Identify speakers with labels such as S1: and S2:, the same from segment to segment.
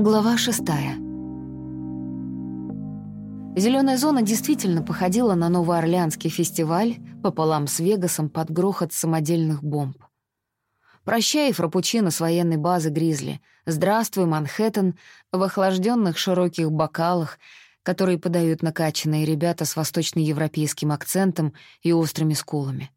S1: Глава шестая. Зеленая зона действительно походила на Новоорлеанский фестиваль пополам с Вегасом под грохот самодельных бомб. Прощай, фрапучино с военной базы «Гризли». Здравствуй, Манхэттен, в охлажденных широких бокалах, которые подают накачанные ребята с восточноевропейским акцентом и острыми скулами.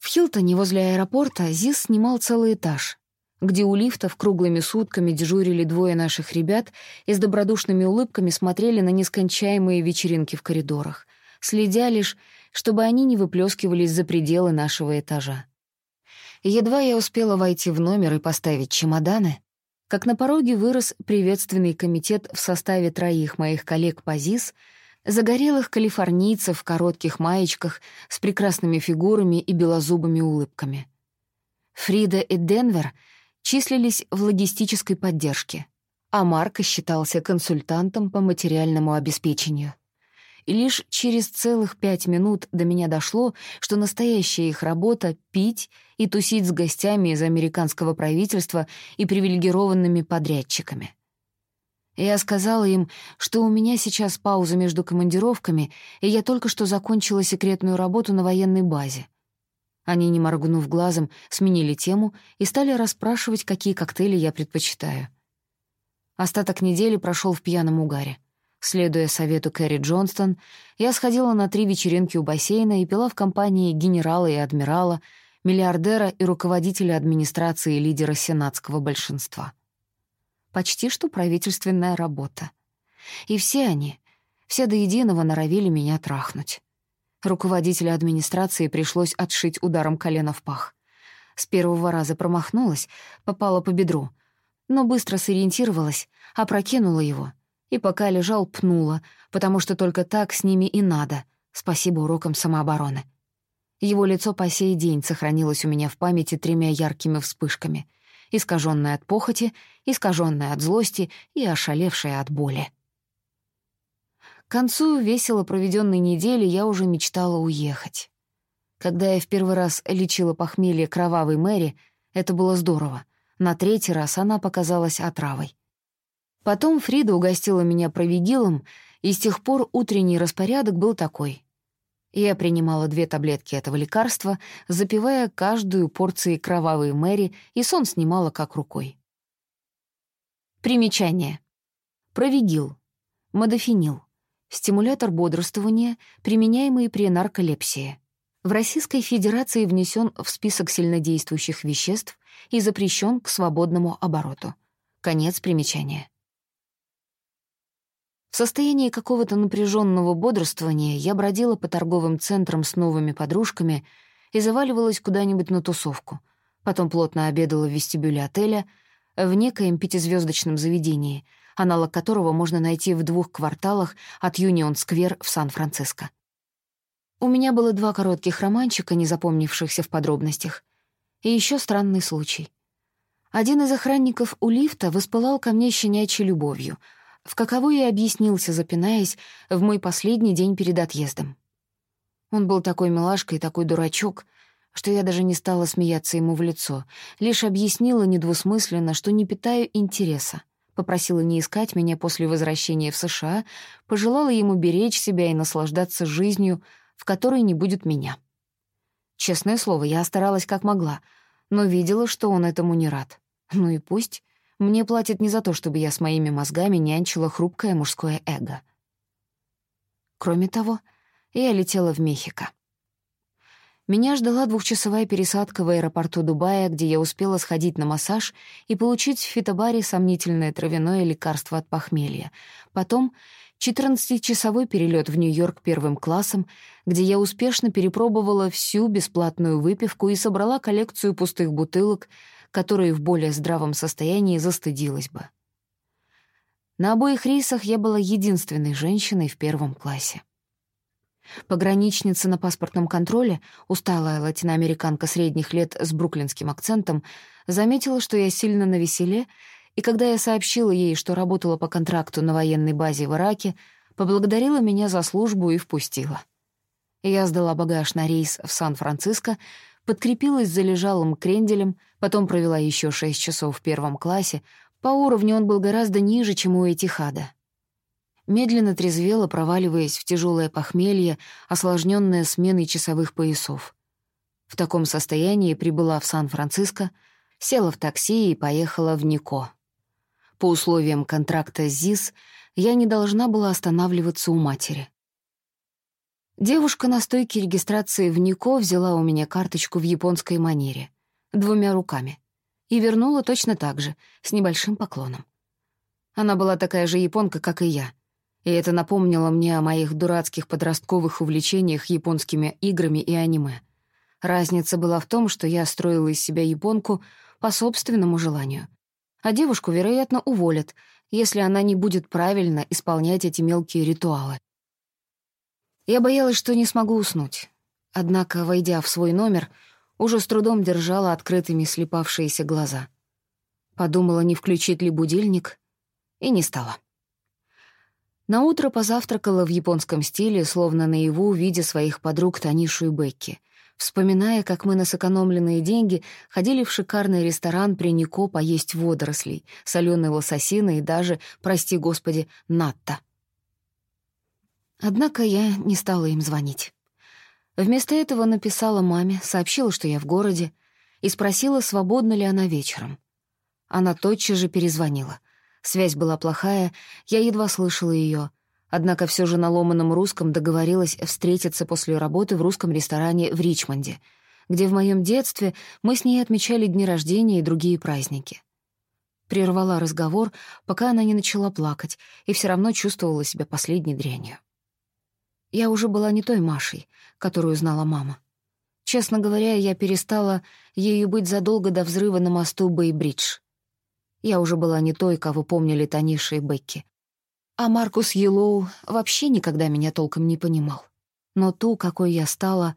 S1: В Хилтоне возле аэропорта ЗИС снимал целый этаж, где у лифтов круглыми сутками дежурили двое наших ребят и с добродушными улыбками смотрели на нескончаемые вечеринки в коридорах, следя лишь, чтобы они не выплескивались за пределы нашего этажа. Едва я успела войти в номер и поставить чемоданы, как на пороге вырос приветственный комитет в составе троих моих коллег по ЗИС, загорелых калифорнийцев в коротких маечках с прекрасными фигурами и белозубыми улыбками. Фрида и Денвер — числились в логистической поддержке, а Марко считался консультантом по материальному обеспечению. И лишь через целых пять минут до меня дошло, что настоящая их работа — пить и тусить с гостями из американского правительства и привилегированными подрядчиками. Я сказала им, что у меня сейчас пауза между командировками, и я только что закончила секретную работу на военной базе — они, не моргнув глазом, сменили тему и стали расспрашивать, какие коктейли я предпочитаю. Остаток недели прошел в пьяном угаре. Следуя совету Кэрри Джонстон, я сходила на три вечеринки у бассейна и пила в компании генерала и адмирала, миллиардера и руководителя администрации лидера сенатского большинства. Почти что правительственная работа. И все они, все до единого норовили меня трахнуть. Руководителя администрации пришлось отшить ударом колена в пах. С первого раза промахнулась, попала по бедру, но быстро сориентировалась, опрокинула его и пока лежал, пнула, потому что только так с ними и надо, спасибо урокам самообороны. Его лицо по сей день сохранилось у меня в памяти тремя яркими вспышками — искаженное от похоти, искаженное от злости и ошалевшее от боли. К концу весело проведенной недели я уже мечтала уехать. Когда я в первый раз лечила похмелье кровавой Мэри, это было здорово. На третий раз она показалась отравой. Потом Фрида угостила меня провигилом, и с тех пор утренний распорядок был такой. Я принимала две таблетки этого лекарства, запивая каждую порцией кровавой Мэри, и сон снимала как рукой. Примечание. Провигил. Модофенил стимулятор бодрствования, применяемый при нарколепсии. В Российской Федерации внесен в список сильнодействующих веществ и запрещен к свободному обороту. Конец примечания. В состоянии какого-то напряженного бодрствования я бродила по торговым центрам с новыми подружками и заваливалась куда-нибудь на тусовку. Потом плотно обедала в вестибюле отеля в некоем пятизвездочном заведении — аналог которого можно найти в двух кварталах от Юнион-сквер в Сан-Франциско. У меня было два коротких романчика, не запомнившихся в подробностях. И еще странный случай. Один из охранников у лифта воспылал ко мне щенячьей любовью, в каковой я объяснился, запинаясь, в мой последний день перед отъездом. Он был такой милашка и такой дурачок, что я даже не стала смеяться ему в лицо, лишь объяснила недвусмысленно, что не питаю интереса попросила не искать меня после возвращения в США, пожелала ему беречь себя и наслаждаться жизнью, в которой не будет меня. Честное слово, я старалась как могла, но видела, что он этому не рад. Ну и пусть. Мне платят не за то, чтобы я с моими мозгами нянчила хрупкое мужское эго. Кроме того, я летела в Мехико. Меня ждала двухчасовая пересадка в аэропорту Дубая, где я успела сходить на массаж и получить в фитобаре сомнительное травяное лекарство от похмелья. Потом 14-часовой перелет в Нью-Йорк первым классом, где я успешно перепробовала всю бесплатную выпивку и собрала коллекцию пустых бутылок, которые в более здравом состоянии застыдилась бы. На обоих рейсах я была единственной женщиной в первом классе. Пограничница на паспортном контроле, усталая латиноамериканка средних лет с бруклинским акцентом, заметила, что я сильно навеселе, и когда я сообщила ей, что работала по контракту на военной базе в Ираке, поблагодарила меня за службу и впустила. Я сдала багаж на рейс в Сан-Франциско, подкрепилась залежалым кренделем, потом провела еще шесть часов в первом классе, По уровню он был гораздо ниже, чем у Этихада. Медленно трезвело, проваливаясь в тяжелое похмелье, осложненное сменой часовых поясов. В таком состоянии прибыла в Сан-Франциско, села в такси и поехала в Нико. По условиям контракта с ЗИС я не должна была останавливаться у матери. Девушка на стойке регистрации в Нико взяла у меня карточку в японской манере, двумя руками, и вернула точно так же, с небольшим поклоном. Она была такая же японка, как и я, и это напомнило мне о моих дурацких подростковых увлечениях японскими играми и аниме. Разница была в том, что я строила из себя японку по собственному желанию, а девушку, вероятно, уволят, если она не будет правильно исполнять эти мелкие ритуалы. Я боялась, что не смогу уснуть. Однако, войдя в свой номер, уже с трудом держала открытыми слепавшиеся глаза. Подумала, не включить ли будильник, и не стала. Наутро позавтракала в японском стиле, словно наяву, видя своих подруг Танишу и Бекки, вспоминая, как мы на сэкономленные деньги ходили в шикарный ресторан при Нико поесть водорослей, соленой лососины и даже, прости господи, натта. Однако я не стала им звонить. Вместо этого написала маме, сообщила, что я в городе, и спросила, свободна ли она вечером. Она тотчас же перезвонила. Связь была плохая, я едва слышала ее, однако все же на ломаном русском договорилась встретиться после работы в русском ресторане в Ричмонде, где в моем детстве мы с ней отмечали дни рождения и другие праздники. Прервала разговор, пока она не начала плакать, и все равно чувствовала себя последней дрянью. Я уже была не той Машей, которую знала мама. Честно говоря, я перестала ею быть задолго до взрыва на мосту Бейбридж. Я уже была не той, кого помнили Таниша и Бекки. А Маркус Йеллоу вообще никогда меня толком не понимал. Но ту, какой я стала,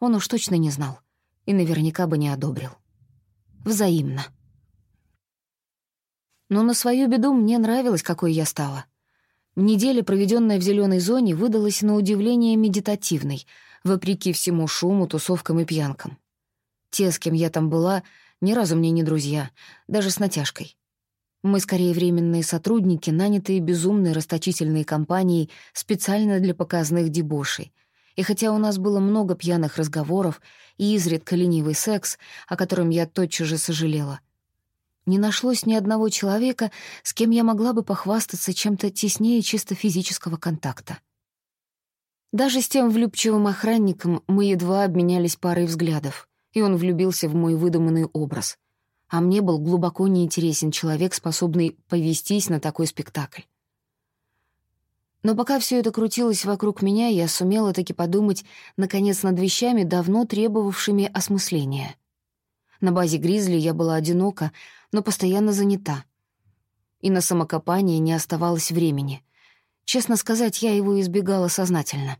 S1: он уж точно не знал и наверняка бы не одобрил. Взаимно. Но на свою беду мне нравилось, какой я стала — Неделя, проведенная в зеленой зоне, выдалась на удивление медитативной, вопреки всему шуму, тусовкам и пьянкам. Те, с кем я там была, ни разу мне не друзья, даже с натяжкой. Мы скорее временные сотрудники, нанятые безумной расточительной компанией специально для показных дебошей. И хотя у нас было много пьяных разговоров и изредка ленивый секс, о котором я тотчас же сожалела, не нашлось ни одного человека, с кем я могла бы похвастаться чем-то теснее чисто физического контакта. Даже с тем влюбчивым охранником мы едва обменялись парой взглядов, и он влюбился в мой выдуманный образ. А мне был глубоко неинтересен человек, способный повестись на такой спектакль. Но пока все это крутилось вокруг меня, я сумела таки подумать, наконец, над вещами, давно требовавшими осмысления. На базе «Гризли» я была одинока, но постоянно занята. И на самокопание не оставалось времени. Честно сказать, я его избегала сознательно.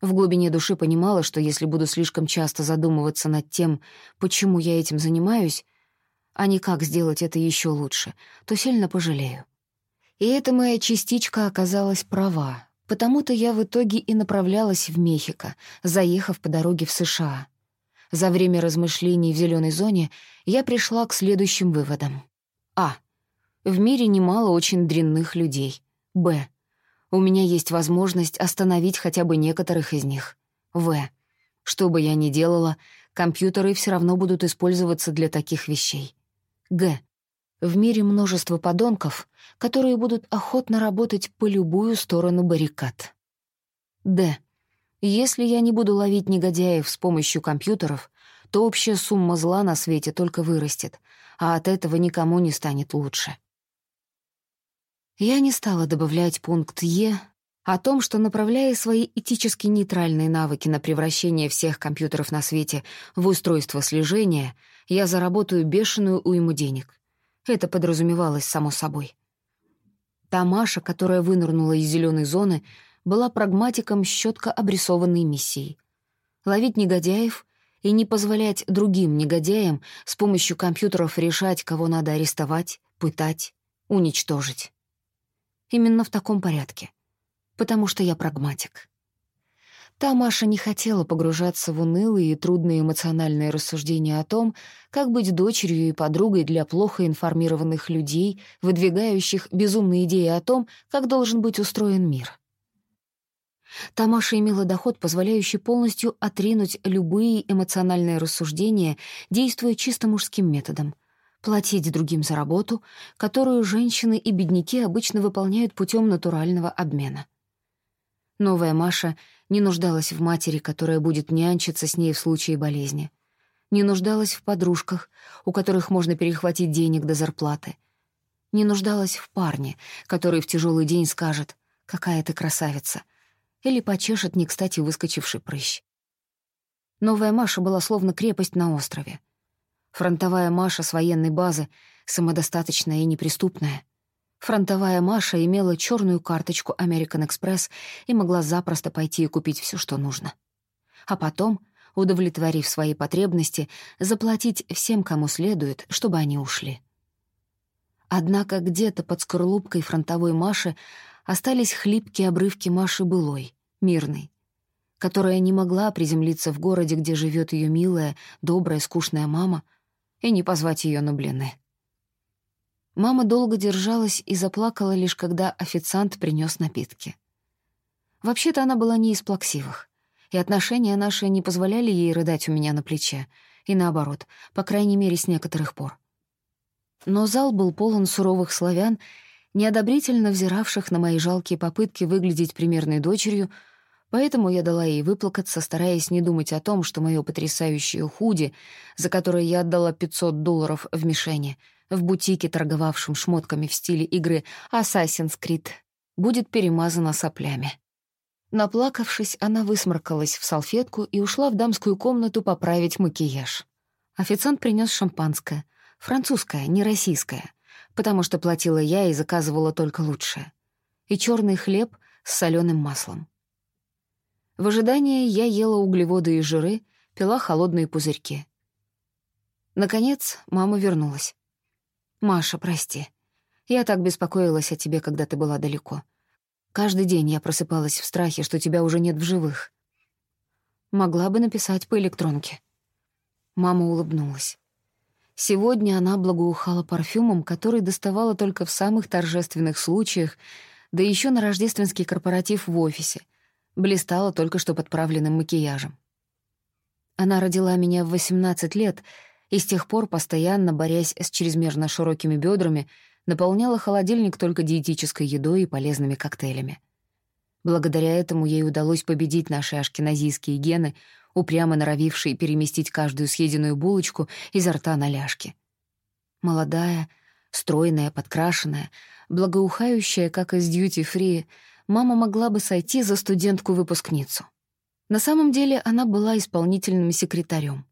S1: В глубине души понимала, что если буду слишком часто задумываться над тем, почему я этим занимаюсь, а не как сделать это еще лучше, то сильно пожалею. И эта моя частичка оказалась права, потому-то я в итоге и направлялась в Мехико, заехав по дороге в США. За время размышлений в зеленой зоне я пришла к следующим выводам. А. В мире немало очень дрянных людей. Б. У меня есть возможность остановить хотя бы некоторых из них. В. Что бы я ни делала, компьютеры все равно будут использоваться для таких вещей. Г. В мире множество подонков, которые будут охотно работать по любую сторону баррикад. Д. Если я не буду ловить негодяев с помощью компьютеров, то общая сумма зла на свете только вырастет, а от этого никому не станет лучше. Я не стала добавлять пункт «Е» о том, что, направляя свои этически нейтральные навыки на превращение всех компьютеров на свете в устройство слежения, я заработаю бешеную уйму денег. Это подразумевалось само собой. Та Маша, которая вынырнула из зеленой зоны, была прагматиком с четко обрисованной миссией. Ловить негодяев и не позволять другим негодяям с помощью компьютеров решать, кого надо арестовать, пытать, уничтожить. Именно в таком порядке. Потому что я прагматик. Та Маша не хотела погружаться в унылые и трудные эмоциональные рассуждения о том, как быть дочерью и подругой для плохо информированных людей, выдвигающих безумные идеи о том, как должен быть устроен мир. Тамаша имела доход, позволяющий полностью отринуть любые эмоциональные рассуждения, действуя чисто мужским методом — платить другим за работу, которую женщины и бедняки обычно выполняют путем натурального обмена. Новая Маша не нуждалась в матери, которая будет нянчиться с ней в случае болезни. Не нуждалась в подружках, у которых можно перехватить денег до зарплаты. Не нуждалась в парне, который в тяжелый день скажет «какая ты красавица», или почешет не кстати выскочивший прыщ. Новая Маша была словно крепость на острове. Фронтовая Маша с военной базы, самодостаточная и неприступная. Фронтовая Маша имела черную карточку American Express и могла запросто пойти и купить все, что нужно. А потом, удовлетворив свои потребности, заплатить всем, кому следует, чтобы они ушли. Однако где-то под скорлупкой фронтовой Маши остались хлипкие обрывки Маши былой, мирной, которая не могла приземлиться в городе, где живет ее милая, добрая, скучная мама, и не позвать ее на блины. Мама долго держалась и заплакала лишь когда официант принес напитки. Вообще-то она была не из плаксивых, и отношения наши не позволяли ей рыдать у меня на плече, и наоборот, по крайней мере, с некоторых пор. Но зал был полон суровых славян, неодобрительно взиравших на мои жалкие попытки выглядеть примерной дочерью, поэтому я дала ей выплакаться, стараясь не думать о том, что мое потрясающее худи, за которое я отдала 500 долларов в мишени — в бутике, торговавшем шмотками в стиле игры Assassin's Creed, будет перемазана соплями. Наплакавшись, она высморкалась в салфетку и ушла в дамскую комнату поправить макияж. Официант принес шампанское. Французское, не российское. Потому что платила я и заказывала только лучшее. И черный хлеб с соленым маслом. В ожидании я ела углеводы и жиры, пила холодные пузырьки. Наконец, мама вернулась. «Маша, прости. Я так беспокоилась о тебе, когда ты была далеко. Каждый день я просыпалась в страхе, что тебя уже нет в живых. Могла бы написать по электронке». Мама улыбнулась. Сегодня она благоухала парфюмом, который доставала только в самых торжественных случаях, да еще на рождественский корпоратив в офисе. Блистала только что подправленным макияжем. Она родила меня в 18 лет — и с тех пор, постоянно борясь с чрезмерно широкими бедрами, наполняла холодильник только диетической едой и полезными коктейлями. Благодаря этому ей удалось победить наши ашкеназийские гены, упрямо норовившие переместить каждую съеденную булочку изо рта на ляжки. Молодая, стройная, подкрашенная, благоухающая, как из дьюти-фри, мама могла бы сойти за студентку-выпускницу. На самом деле она была исполнительным секретарем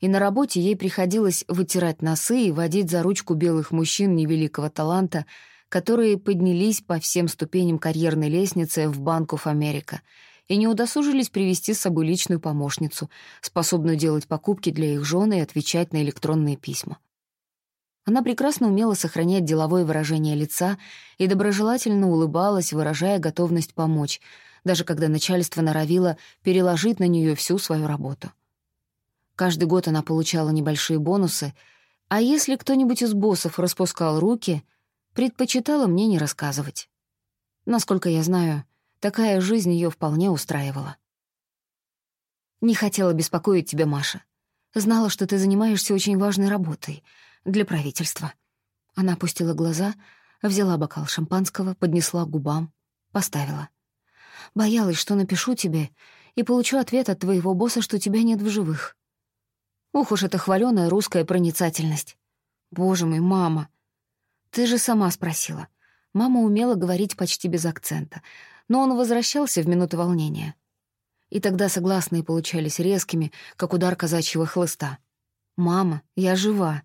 S1: и на работе ей приходилось вытирать носы и водить за ручку белых мужчин невеликого таланта, которые поднялись по всем ступеням карьерной лестницы в Банк оф Америка и не удосужились привести с собой личную помощницу, способную делать покупки для их жены и отвечать на электронные письма. Она прекрасно умела сохранять деловое выражение лица и доброжелательно улыбалась, выражая готовность помочь, даже когда начальство норовило переложить на нее всю свою работу. Каждый год она получала небольшие бонусы, а если кто-нибудь из боссов распускал руки, предпочитала мне не рассказывать. Насколько я знаю, такая жизнь ее вполне устраивала. «Не хотела беспокоить тебя, Маша. Знала, что ты занимаешься очень важной работой для правительства». Она опустила глаза, взяла бокал шампанского, поднесла к губам, поставила. «Боялась, что напишу тебе и получу ответ от твоего босса, что тебя нет в живых. Ух уж эта хваленая русская проницательность. Боже мой, мама. Ты же сама спросила. Мама умела говорить почти без акцента, но он возвращался в минуту волнения. И тогда согласные получались резкими, как удар казачьего хлыста. «Мама, я жива».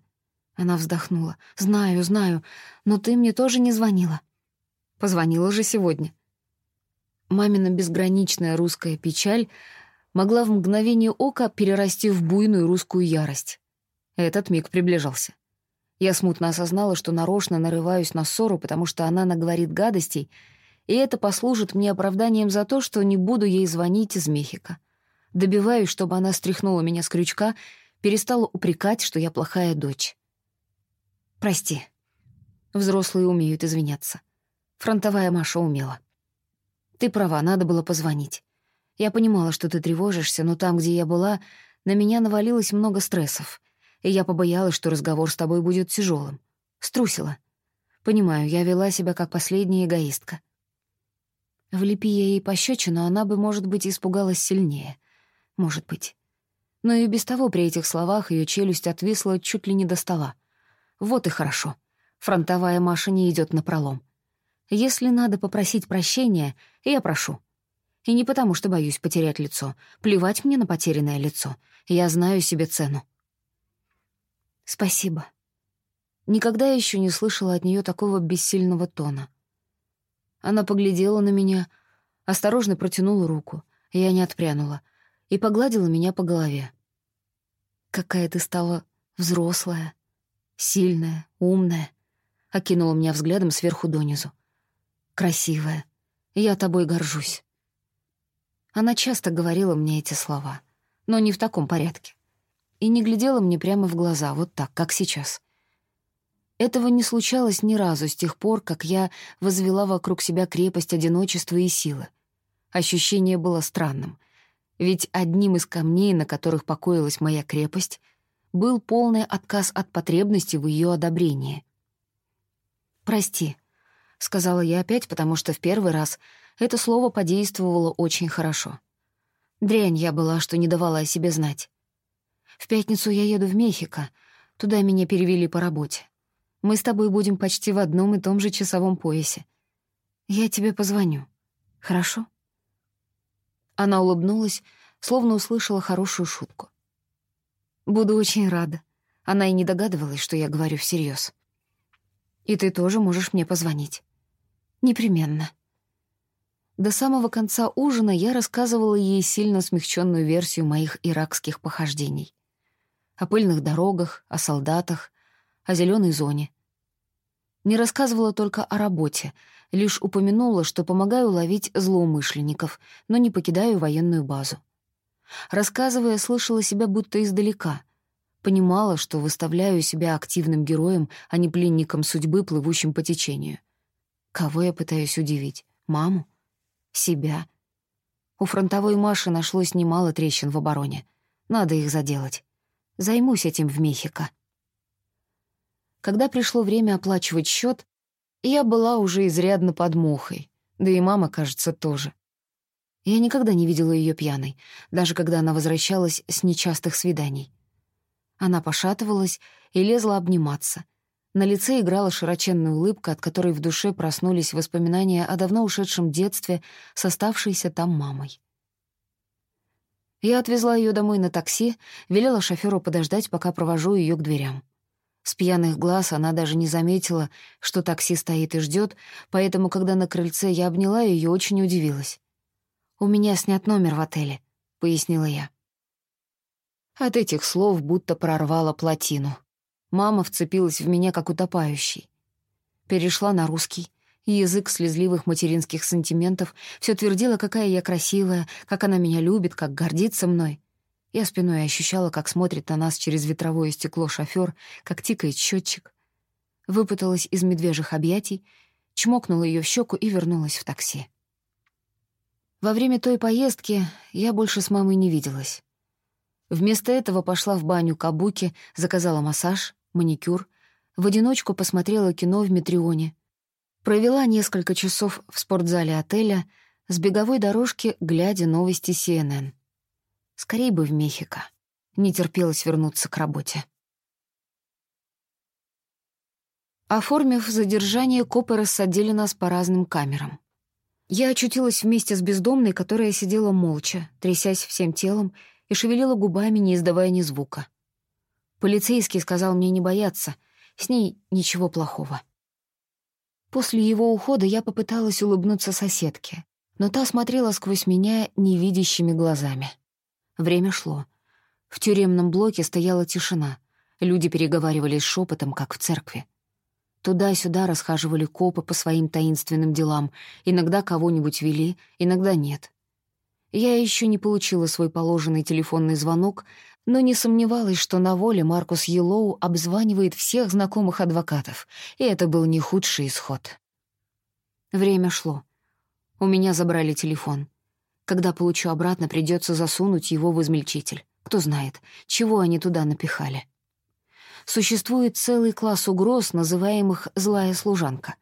S1: Она вздохнула. «Знаю, знаю, но ты мне тоже не звонила». «Позвонила же сегодня». Мамина безграничная русская печаль могла в мгновение ока перерасти в буйную русскую ярость. Этот миг приближался. Я смутно осознала, что нарочно нарываюсь на ссору, потому что она наговорит гадостей, И это послужит мне оправданием за то, что не буду ей звонить из Мехико. Добиваюсь, чтобы она стряхнула меня с крючка, перестала упрекать, что я плохая дочь. Прости. Взрослые умеют извиняться. Фронтовая Маша умела. Ты права, надо было позвонить. Я понимала, что ты тревожишься, но там, где я была, на меня навалилось много стрессов, и я побоялась, что разговор с тобой будет тяжелым. Струсила. Понимаю, я вела себя как последняя эгоистка. Влепи я ей пощечину, она бы, может быть, испугалась сильнее. Может быть. Но и без того при этих словах ее челюсть отвисла чуть ли не до стола. Вот и хорошо. Фронтовая Маша не идет на пролом. Если надо попросить прощения, я прошу. И не потому, что боюсь потерять лицо. Плевать мне на потерянное лицо. Я знаю себе цену. Спасибо. Никогда еще не слышала от нее такого бессильного тона. Она поглядела на меня, осторожно протянула руку. Я не отпрянула. И погладила меня по голове. «Какая ты стала взрослая, сильная, умная», — окинула меня взглядом сверху донизу. «Красивая. Я тобой горжусь». Она часто говорила мне эти слова, но не в таком порядке. И не глядела мне прямо в глаза, вот так, как сейчас. Этого не случалось ни разу с тех пор, как я возвела вокруг себя крепость одиночества и силы. Ощущение было странным, ведь одним из камней, на которых покоилась моя крепость, был полный отказ от потребности в ее одобрении. «Прости», — сказала я опять, потому что в первый раз это слово подействовало очень хорошо. Дрянь я была, что не давала о себе знать. В пятницу я еду в Мехико. Туда меня перевели по работе. Мы с тобой будем почти в одном и том же часовом поясе. Я тебе позвоню. Хорошо?» Она улыбнулась, словно услышала хорошую шутку. «Буду очень рада». Она и не догадывалась, что я говорю всерьез. «И ты тоже можешь мне позвонить». «Непременно». До самого конца ужина я рассказывала ей сильно смягченную версию моих иракских похождений. О пыльных дорогах, о солдатах, о зеленой зоне. Не рассказывала только о работе, лишь упомянула, что помогаю ловить злоумышленников, но не покидаю военную базу. Рассказывая, слышала себя будто издалека. Понимала, что выставляю себя активным героем, а не пленником судьбы, плывущим по течению. Кого я пытаюсь удивить? Маму? Себя. У фронтовой Маши нашлось немало трещин в обороне. Надо их заделать. Займусь этим в Мехико. Когда пришло время оплачивать счет, я была уже изрядно под мухой, да и мама, кажется, тоже. Я никогда не видела ее пьяной, даже когда она возвращалась с нечастых свиданий. Она пошатывалась и лезла обниматься — на лице играла широченная улыбка, от которой в душе проснулись воспоминания о давно ушедшем детстве с оставшейся там мамой. Я отвезла ее домой на такси, велела шоферу подождать, пока провожу ее к дверям. С пьяных глаз она даже не заметила, что такси стоит и ждет, поэтому, когда на крыльце я обняла ее, очень удивилась. «У меня снят номер в отеле», — пояснила я. От этих слов будто прорвала плотину. Мама вцепилась в меня, как утопающий. Перешла на русский. Язык слезливых материнских сантиментов все твердила, какая я красивая, как она меня любит, как гордится мной. Я спиной ощущала, как смотрит на нас через ветровое стекло шофер, как тикает счетчик. Выпуталась из медвежьих объятий, чмокнула ее в щеку и вернулась в такси. Во время той поездки я больше с мамой не виделась. Вместо этого пошла в баню Кабуки, заказала массаж, маникюр, в одиночку посмотрела кино в Метрионе. Провела несколько часов в спортзале отеля, с беговой дорожки, глядя новости CNN. Скорей бы в Мехико. Не терпелось вернуться к работе. Оформив задержание, копы рассадили нас по разным камерам. Я очутилась вместе с бездомной, которая сидела молча, трясясь всем телом и шевелила губами, не издавая ни звука. Полицейский сказал мне не бояться, с ней ничего плохого. После его ухода я попыталась улыбнуться соседке, но та смотрела сквозь меня невидящими глазами. Время шло. В тюремном блоке стояла тишина. Люди переговаривались шепотом, как в церкви. Туда-сюда расхаживали копы по своим таинственным делам. Иногда кого-нибудь вели, иногда нет. Я еще не получила свой положенный телефонный звонок, но не сомневалась, что на воле Маркус Йеллоу обзванивает всех знакомых адвокатов, и это был не худший исход. Время шло. У меня забрали телефон. Когда получу обратно, придется засунуть его в измельчитель. Кто знает, чего они туда напихали. Существует целый класс угроз, называемых «злая служанка».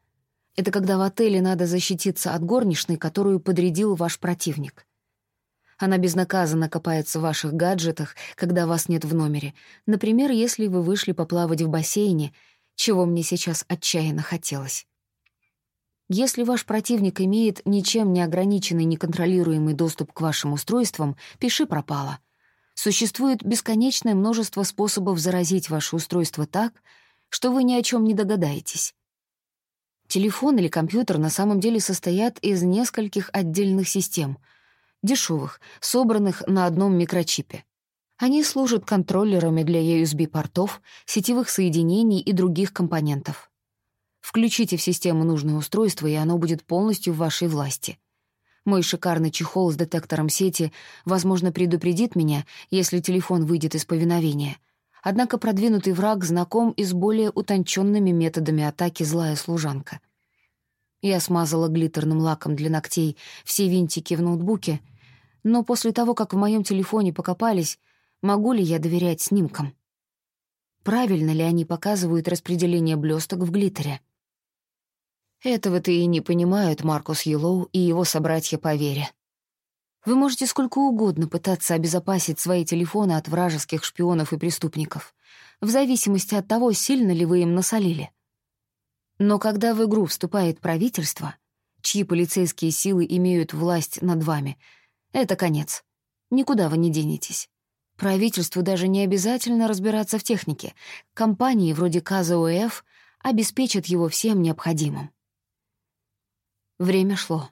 S1: Это когда в отеле надо защититься от горничной, которую подрядил ваш противник. Она безнаказанно копается в ваших гаджетах, когда вас нет в номере. Например, если вы вышли поплавать в бассейне, чего мне сейчас отчаянно хотелось. Если ваш противник имеет ничем не ограниченный неконтролируемый доступ к вашим устройствам, пиши пропало. Существует бесконечное множество способов заразить ваше устройство так, что вы ни о чем не догадаетесь. Телефон или компьютер на самом деле состоят из нескольких отдельных систем — дешевых, собранных на одном микрочипе. Они служат контроллерами для USB-портов, сетевых соединений и других компонентов. Включите в систему нужное устройство, и оно будет полностью в вашей власти. Мой шикарный чехол с детектором сети, возможно, предупредит меня, если телефон выйдет из повиновения. Однако продвинутый враг знаком и с более утонченными методами атаки «злая служанка». Я смазала глиттерным лаком для ногтей все винтики в ноутбуке — но после того, как в моем телефоне покопались, могу ли я доверять снимкам? Правильно ли они показывают распределение блесток в глиттере? Этого-то и не понимают Маркус Йеллоу и его собратья по вере. Вы можете сколько угодно пытаться обезопасить свои телефоны от вражеских шпионов и преступников, в зависимости от того, сильно ли вы им насолили. Но когда в игру вступает правительство, чьи полицейские силы имеют власть над вами — это конец. Никуда вы не денетесь. Правительству даже не обязательно разбираться в технике. Компании вроде КЗОФ обеспечат его всем необходимым. Время шло.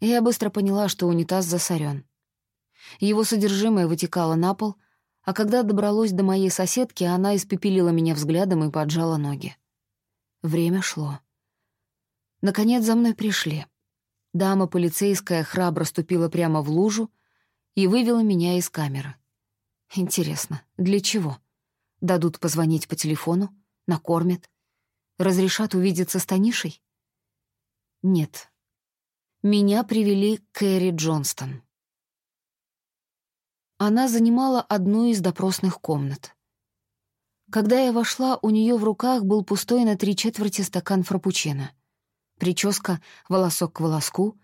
S1: Я быстро поняла, что унитаз засорен. Его содержимое вытекало на пол, а когда добралось до моей соседки, она испепелила меня взглядом и поджала ноги. Время шло. Наконец за мной пришли. Дама полицейская храбро ступила прямо в лужу и вывела меня из камеры. Интересно, для чего? Дадут позвонить по телефону? Накормят? Разрешат увидеться с Танишей? Нет. Меня привели Кэрри Джонстон. Она занимала одну из допросных комнат. Когда я вошла, у нее в руках был пустой на три четверти стакан фрапучино — Прическа, волосок к волоску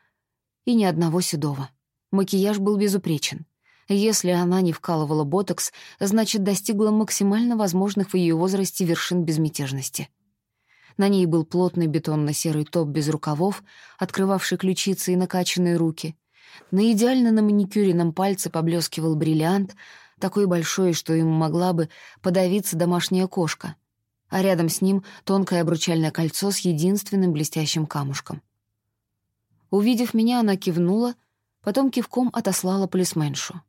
S1: и ни одного седого. Макияж был безупречен. Если она не вкалывала ботокс, значит, достигла максимально возможных в ее возрасте вершин безмятежности. На ней был плотный бетонно-серый топ без рукавов, открывавший ключицы и накачанные руки. На идеально на маникюренном пальце поблескивал бриллиант, такой большой, что ему могла бы подавиться домашняя кошка а рядом с ним тонкое обручальное кольцо с единственным блестящим камушком. Увидев меня, она кивнула, потом кивком отослала полисменшу.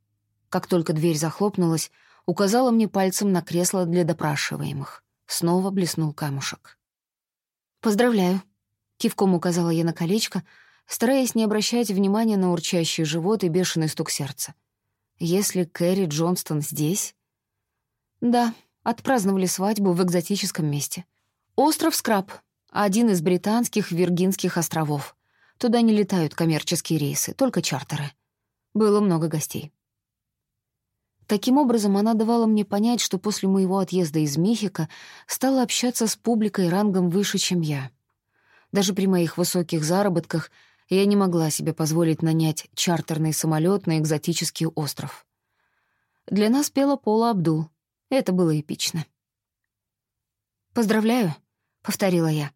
S1: Как только дверь захлопнулась, указала мне пальцем на кресло для допрашиваемых. Снова блеснул камушек. «Поздравляю», — кивком указала я на колечко, стараясь не обращать внимания на урчащий живот и бешеный стук сердца. «Если Кэрри Джонстон здесь...» «Да, Отпраздновали свадьбу в экзотическом месте. Остров Скраб — один из британских Виргинских островов. Туда не летают коммерческие рейсы, только чартеры. Было много гостей. Таким образом, она давала мне понять, что после моего отъезда из Мехико стала общаться с публикой рангом выше, чем я. Даже при моих высоких заработках я не могла себе позволить нанять чартерный самолет на экзотический остров. Для нас пела Пола Абдул, это было эпично. «Поздравляю», — повторила я.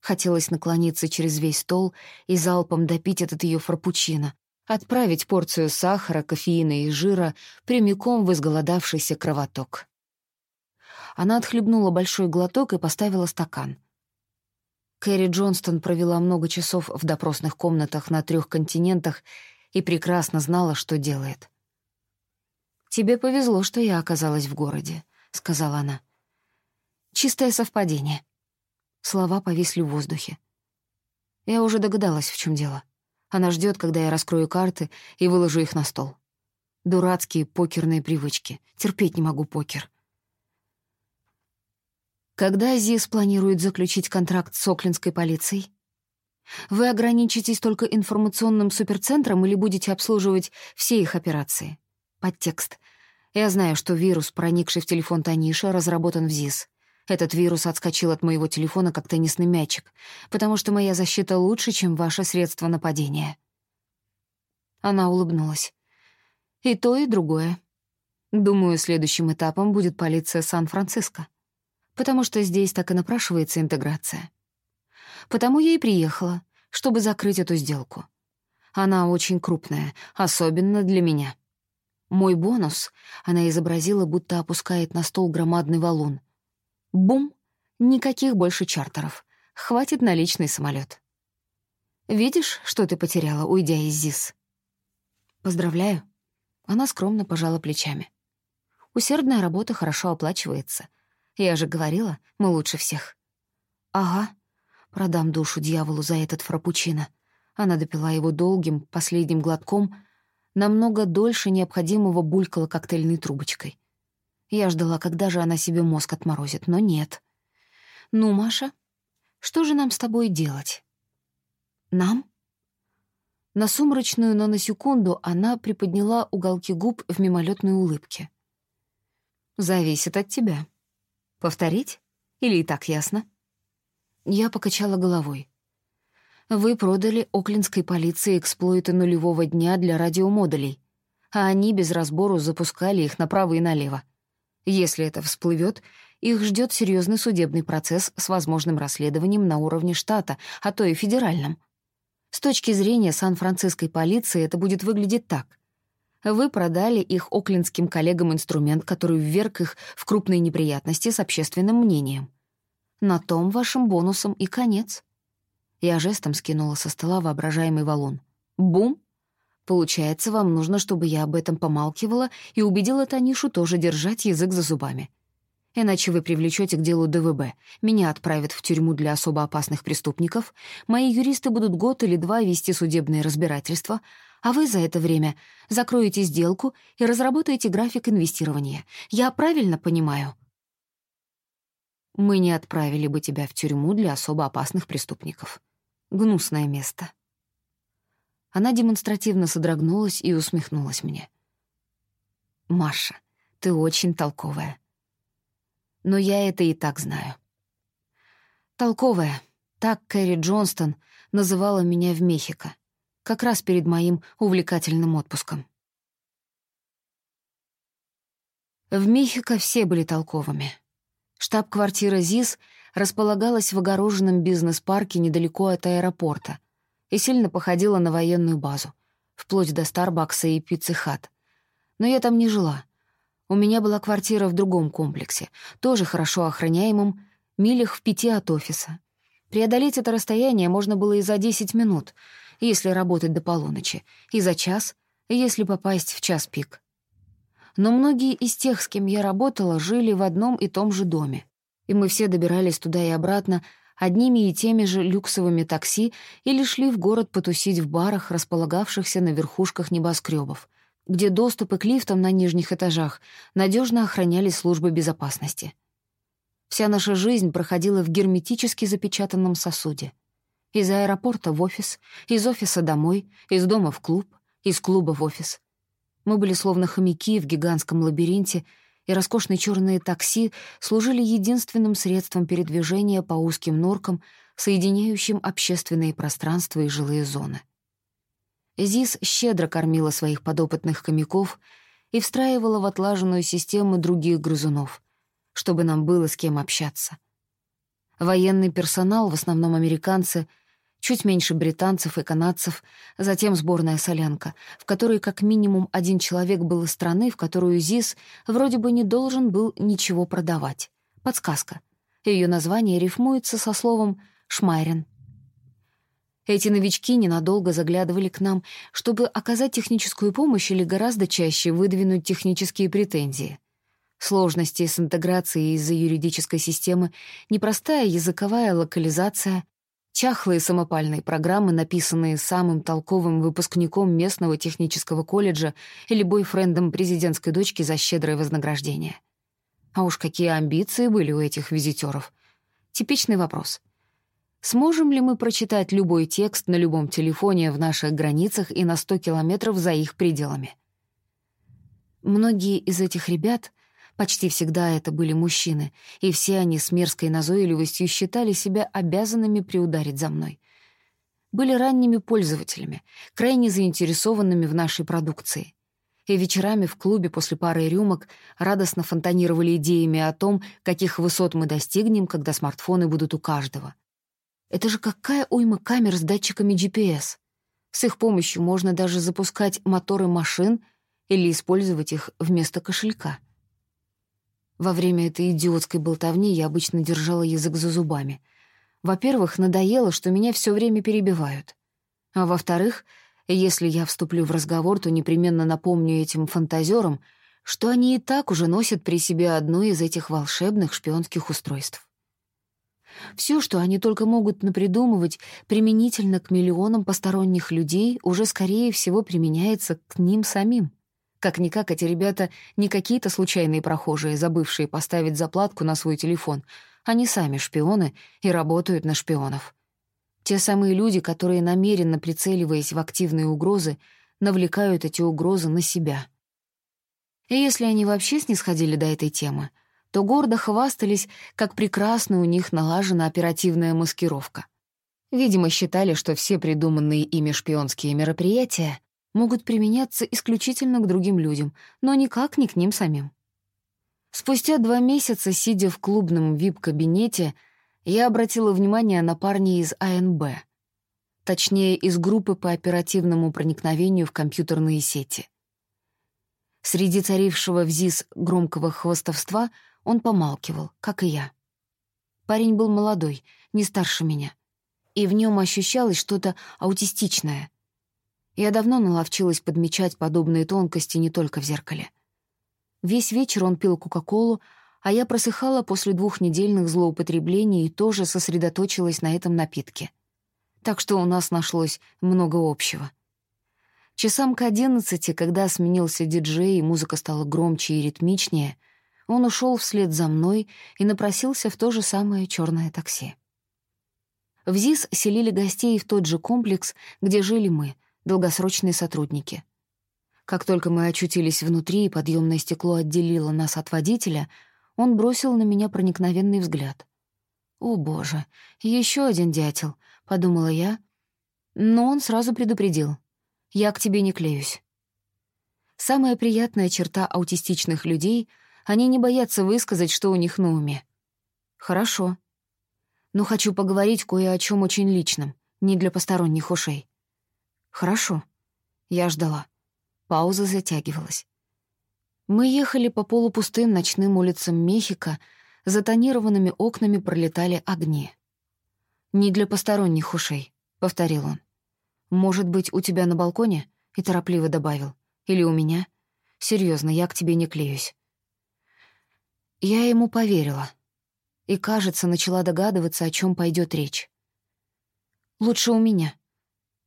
S1: Хотелось наклониться через весь стол и залпом допить этот ее фрапучино, отправить порцию сахара, кофеина и жира прямиком в изголодавшийся кровоток. Она отхлебнула большой глоток и поставила стакан. Кэрри Джонстон провела много часов в допросных комнатах на трех континентах и прекрасно знала, что делает. «Тебе повезло, что я оказалась в городе», — сказала она. «Чистое совпадение. Слова повисли в воздухе. Я уже догадалась, в чем дело. Она ждет, когда я раскрою карты и выложу их на стол. Дурацкие покерные привычки. Терпеть не могу покер. Когда ЗИС планирует заключить контракт с Оклинской полицией? Вы ограничитесь только информационным суперцентром или будете обслуживать все их операции? Подтекст. Я знаю, что вирус, проникший в телефон Таниши, разработан в ЗИС. Этот вирус отскочил от моего телефона, как теннисный мячик, потому что моя защита лучше, чем ваше средство нападения. Она улыбнулась. И то, и другое. Думаю, следующим этапом будет полиция Сан-Франциско. Потому что здесь так и напрашивается интеграция. Потому я и приехала, чтобы закрыть эту сделку. Она очень крупная, особенно для меня. Мой бонус она изобразила, будто опускает на стол громадный валун. Бум! Никаких больше чартеров. Хватит на личный самолет. Видишь, что ты потеряла, уйдя из ЗИС? Поздравляю. Она скромно пожала плечами. Усердная работа хорошо оплачивается. Я же говорила, мы лучше всех. Ага, продам душу дьяволу за этот фрапучино. Она допила его долгим, последним глотком, намного дольше необходимого булькала коктейльной трубочкой. Я ждала, когда же она себе мозг отморозит, но нет. «Ну, Маша, что же нам с тобой делать?» «Нам?» На сумрачную, но на секунду она приподняла уголки губ в мимолетной улыбке. «Зависит от тебя. Повторить? Или и так ясно?» Я покачала головой. «Вы продали оклинской полиции эксплойты нулевого дня для радиомодулей, а они без разбору запускали их направо и налево. Если это всплывет, их ждет серьезный судебный процесс с возможным расследованием на уровне штата, а то и федеральном. С точки зрения сан-франциской полиции это будет выглядеть так. Вы продали их оклинским коллегам инструмент, который вверг их в крупные неприятности с общественным мнением. На том вашим бонусом и конец. Я жестом скинула со стола воображаемый валун. Бум! Получается, вам нужно, чтобы я об этом помалкивала и убедила Танишу тоже держать язык за зубами. Иначе вы привлечете к делу ДВБ. Меня отправят в тюрьму для особо опасных преступников, мои юристы будут год или два вести судебные разбирательства, а вы за это время закроете сделку и разработаете график инвестирования. Я правильно понимаю? Мы не отправили бы тебя в тюрьму для особо опасных преступников. Гнусное место. Она демонстративно содрогнулась и усмехнулась мне. «Маша, ты очень толковая но я это и так знаю. Толковая, так Кэрри Джонстон называла меня в Мехико, как раз перед моим увлекательным отпуском. В Мехико все были толковыми. Штаб-квартира ЗИС располагалась в огороженном бизнес-парке недалеко от аэропорта и сильно походила на военную базу, вплоть до Старбакса и Пиццы Хат. Но я там не жила — у меня была квартира в другом комплексе, тоже хорошо охраняемом, милях в пяти от офиса. Преодолеть это расстояние можно было и за 10 минут, если работать до полуночи, и за час, если попасть в час пик. Но многие из тех, с кем я работала, жили в одном и том же доме, и мы все добирались туда и обратно одними и теми же люксовыми такси или шли в город потусить в барах, располагавшихся на верхушках небоскребов — где доступы к лифтам на нижних этажах надежно охраняли службы безопасности. Вся наша жизнь проходила в герметически запечатанном сосуде. Из аэропорта в офис, из офиса домой, из дома в клуб, из клуба в офис. Мы были словно хомяки в гигантском лабиринте, и роскошные черные такси служили единственным средством передвижения по узким норкам, соединяющим общественные пространства и жилые зоны. ЗИС щедро кормила своих подопытных хомяков и встраивала в отлаженную систему других грызунов, чтобы нам было с кем общаться. Военный персонал, в основном американцы, чуть меньше британцев и канадцев, затем сборная солянка, в которой как минимум один человек был из страны, в которую ЗИС вроде бы не должен был ничего продавать. Подсказка. Ее название рифмуется со словом «шмайрен». Эти новички ненадолго заглядывали к нам, чтобы оказать техническую помощь или гораздо чаще выдвинуть технические претензии. Сложности с интеграцией из-за юридической системы, непростая языковая локализация, чахлые самопальные программы, написанные самым толковым выпускником местного технического колледжа или бойфрендом президентской дочки за щедрое вознаграждение. А уж какие амбиции были у этих визитеров. Типичный вопрос. Сможем ли мы прочитать любой текст на любом телефоне в наших границах и на 100 километров за их пределами? Многие из этих ребят, почти всегда это были мужчины, и все они с мерзкой назойливостью считали себя обязанными приударить за мной. Были ранними пользователями, крайне заинтересованными в нашей продукции. И вечерами в клубе после пары рюмок радостно фонтанировали идеями о том, каких высот мы достигнем, когда смартфоны будут у каждого. Это же какая уйма камер с датчиками GPS. С их помощью можно даже запускать моторы машин — или использовать их вместо кошелька. Во время этой идиотской болтовни я обычно держала язык за зубами. Во-первых, надоело, что меня все время перебивают. А во-вторых, если я вступлю в разговор, то непременно напомню этим фантазерам, что они и так уже носят при себе одно из этих волшебных шпионских устройств. Все, что они только могут напридумывать применительно к миллионам посторонних людей, уже, скорее всего, применяется к ним самим. Как-никак эти ребята не какие-то случайные прохожие, забывшие поставить заплатку на свой телефон. Они сами шпионы и работают на шпионов. Те самые люди, которые, намеренно прицеливаясь в активные угрозы, навлекают эти угрозы на себя. И если они вообще снисходили до этой темы, то гордо хвастались, как прекрасно у них налажена оперативная маскировка. Видимо, считали, что все придуманные ими шпионские мероприятия могут применяться исключительно к другим людям, но никак не к ним самим. Спустя два месяца, сидя в клубном вип-кабинете, я обратила внимание на парня из АНБ, точнее, из группы по оперативному проникновению в компьютерные сети. Среди царившего в ЗИС громкого хвостовства он помалкивал, как и я. Парень был молодой, не старше меня, и в нем ощущалось что-то аутистичное, я давно наловчилась подмечать подобные тонкости не только в зеркале. Весь вечер он пил Кока-Колу, а я просыхала после двухнедельных злоупотреблений и тоже сосредоточилась на этом напитке. Так что у нас нашлось много общего. Часам к одиннадцати, когда сменился диджей и музыка стала громче и ритмичнее, он ушел вслед за мной и напросился в то же самое черное такси. В ЗИС селили гостей в тот же комплекс, где жили мы, долгосрочные сотрудники. Как только мы очутились внутри и подъемное стекло отделило нас от водителя, он бросил на меня проникновенный взгляд. «О, боже, еще один дятел», — подумала я. Но он сразу предупредил. «Я к тебе не клеюсь». Самая приятная черта аутистичных людей — они не боятся высказать, что у них на уме. «Хорошо. Но хочу поговорить кое о чем очень личном, не для посторонних ушей. «Хорошо». Я ждала. Пауза затягивалась. Мы ехали по полупустым ночным улицам Мехико, за тонированными окнами пролетали огни. «Не для посторонних ушей», — повторил он. «Может быть, у тебя на балконе?» — и торопливо добавил. «Или у меня? Серьезно, я к тебе не клеюсь». Я ему поверила. И, кажется, начала догадываться, о чем пойдет речь. «Лучше у меня»,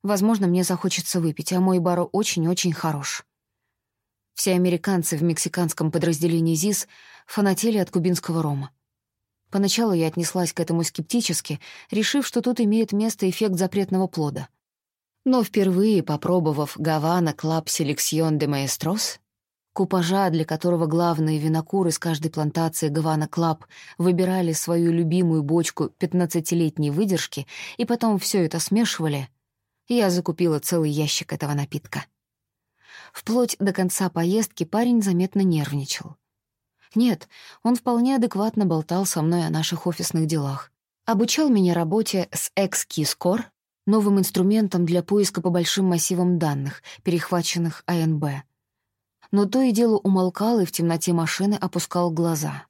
S1: Возможно, мне захочется выпить, а мой бар очень-очень хорош. Все американцы в мексиканском подразделении ЗИС фанатели от кубинского рома. Поначалу я отнеслась к этому скептически, решив, что тут имеет место эффект запретного плода. Но впервые попробовав «Havana Club Selección de Maestros», купажа, для которого главные винокуры с каждой плантации «Havana Club» выбирали свою любимую бочку 15-летней выдержки и потом все это смешивали, я закупила целый ящик этого напитка. Вплоть до конца поездки парень заметно нервничал. Нет, он вполне адекватно болтал со мной о наших офисных делах. Обучал меня работе с XKeyscore, новым инструментом для поиска по большим массивам данных, перехваченных АНБ. Но то и дело умолкал и в темноте машины опускал глаза.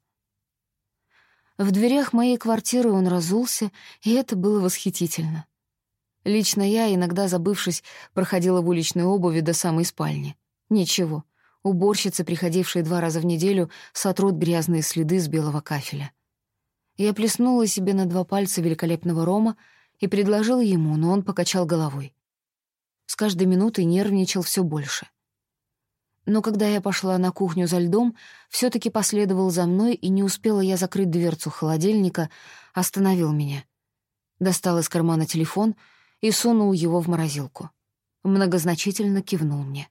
S1: В дверях моей квартиры он разулся, и это было восхитительно. Лично я, иногда забывшись, проходила в уличной обуви до самой спальни. Ничего, Уборщицы, приходившие два раза в неделю, сотрут грязные следы с белого кафеля. Я плеснула себе на два пальца великолепного рома и предложила ему, но он покачал головой. С каждой минутой нервничал все больше. Но когда я пошла на кухню за льдом, все таки последовал за мной, и не успела я закрыть дверцу холодильника, остановил меня. Достал из кармана телефон и сунул его в морозилку. Многозначительно кивнул мне.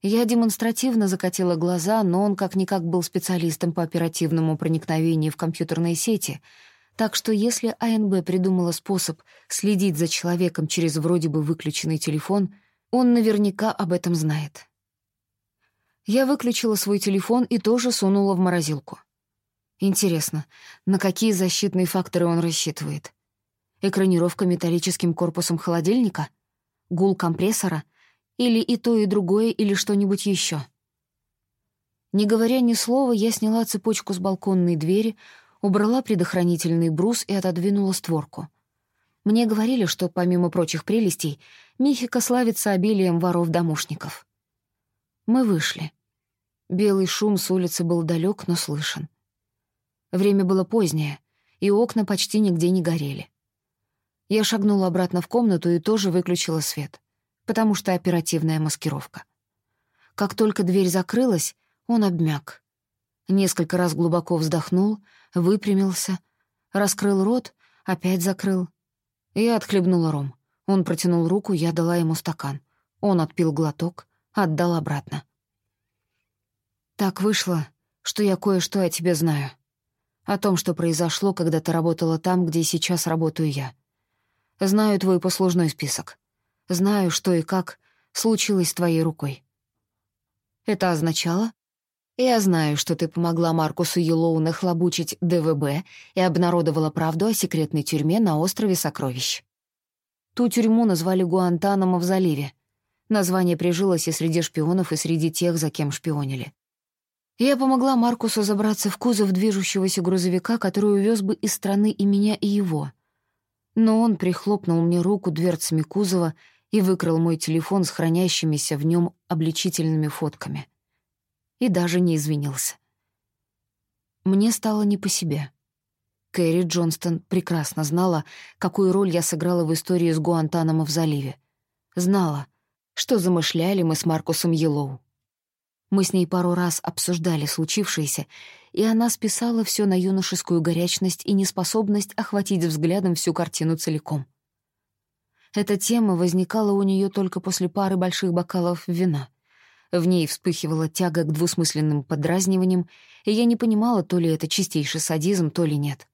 S1: Я демонстративно закатила глаза, но он как-никак был специалистом по оперативному проникновению в компьютерные сети, так что если АНБ придумала способ следить за человеком через вроде бы выключенный телефон, он наверняка об этом знает. Я выключила свой телефон и тоже сунула в морозилку. Интересно, на какие защитные факторы он рассчитывает? Экранировка металлическим корпусом холодильника? Гул компрессора? Или и то, и другое, или что-нибудь еще? Не говоря ни слова, я сняла цепочку с балконной двери, убрала предохранительный брус и отодвинула створку. Мне говорили, что, помимо прочих прелестей, Мехико славится обилием воров-домушников. Мы вышли. Белый шум с улицы был далек, но слышен. Время было позднее, и окна почти нигде не горели. Я шагнула обратно в комнату и тоже выключила свет, потому что оперативная маскировка. Как только дверь закрылась, он обмяк. Несколько раз глубоко вздохнул, выпрямился, раскрыл рот, опять закрыл. Я отхлебнула ром. Он протянул руку, я дала ему стакан. Он отпил глоток, отдал обратно. Так вышло, что я кое-что о тебе знаю. О том, что произошло, когда ты работала там, где сейчас работаю я. Знаю твой послужной список. Знаю, что и как случилось с твоей рукой. Это означало? Я знаю, что ты помогла Маркусу Елоу нахлобучить ДВБ и обнародовала правду о секретной тюрьме на острове Сокровищ. Ту тюрьму назвали Гуантанамо в заливе. Название прижилось и среди шпионов, и среди тех, за кем шпионили. Я помогла Маркусу забраться в кузов движущегося грузовика, который увез бы из страны и меня, и его. Но он прихлопнул мне руку дверцами кузова и выкрал мой телефон с хранящимися в нем обличительными фотками. И даже не извинился. Мне стало не по себе. Кэрри Джонстон прекрасно знала, какую роль я сыграла в истории с Гуантанамо в заливе. Знала, что замышляли мы с Маркусом Йеллоу. Мы с ней пару раз обсуждали случившееся, и она списала все на юношескую горячность и неспособность охватить взглядом всю картину целиком. Эта тема возникала у нее только после пары больших бокалов вина. В ней вспыхивала тяга к двусмысленным подразниваниям, и я не понимала, то ли это чистейший садизм, то ли нет.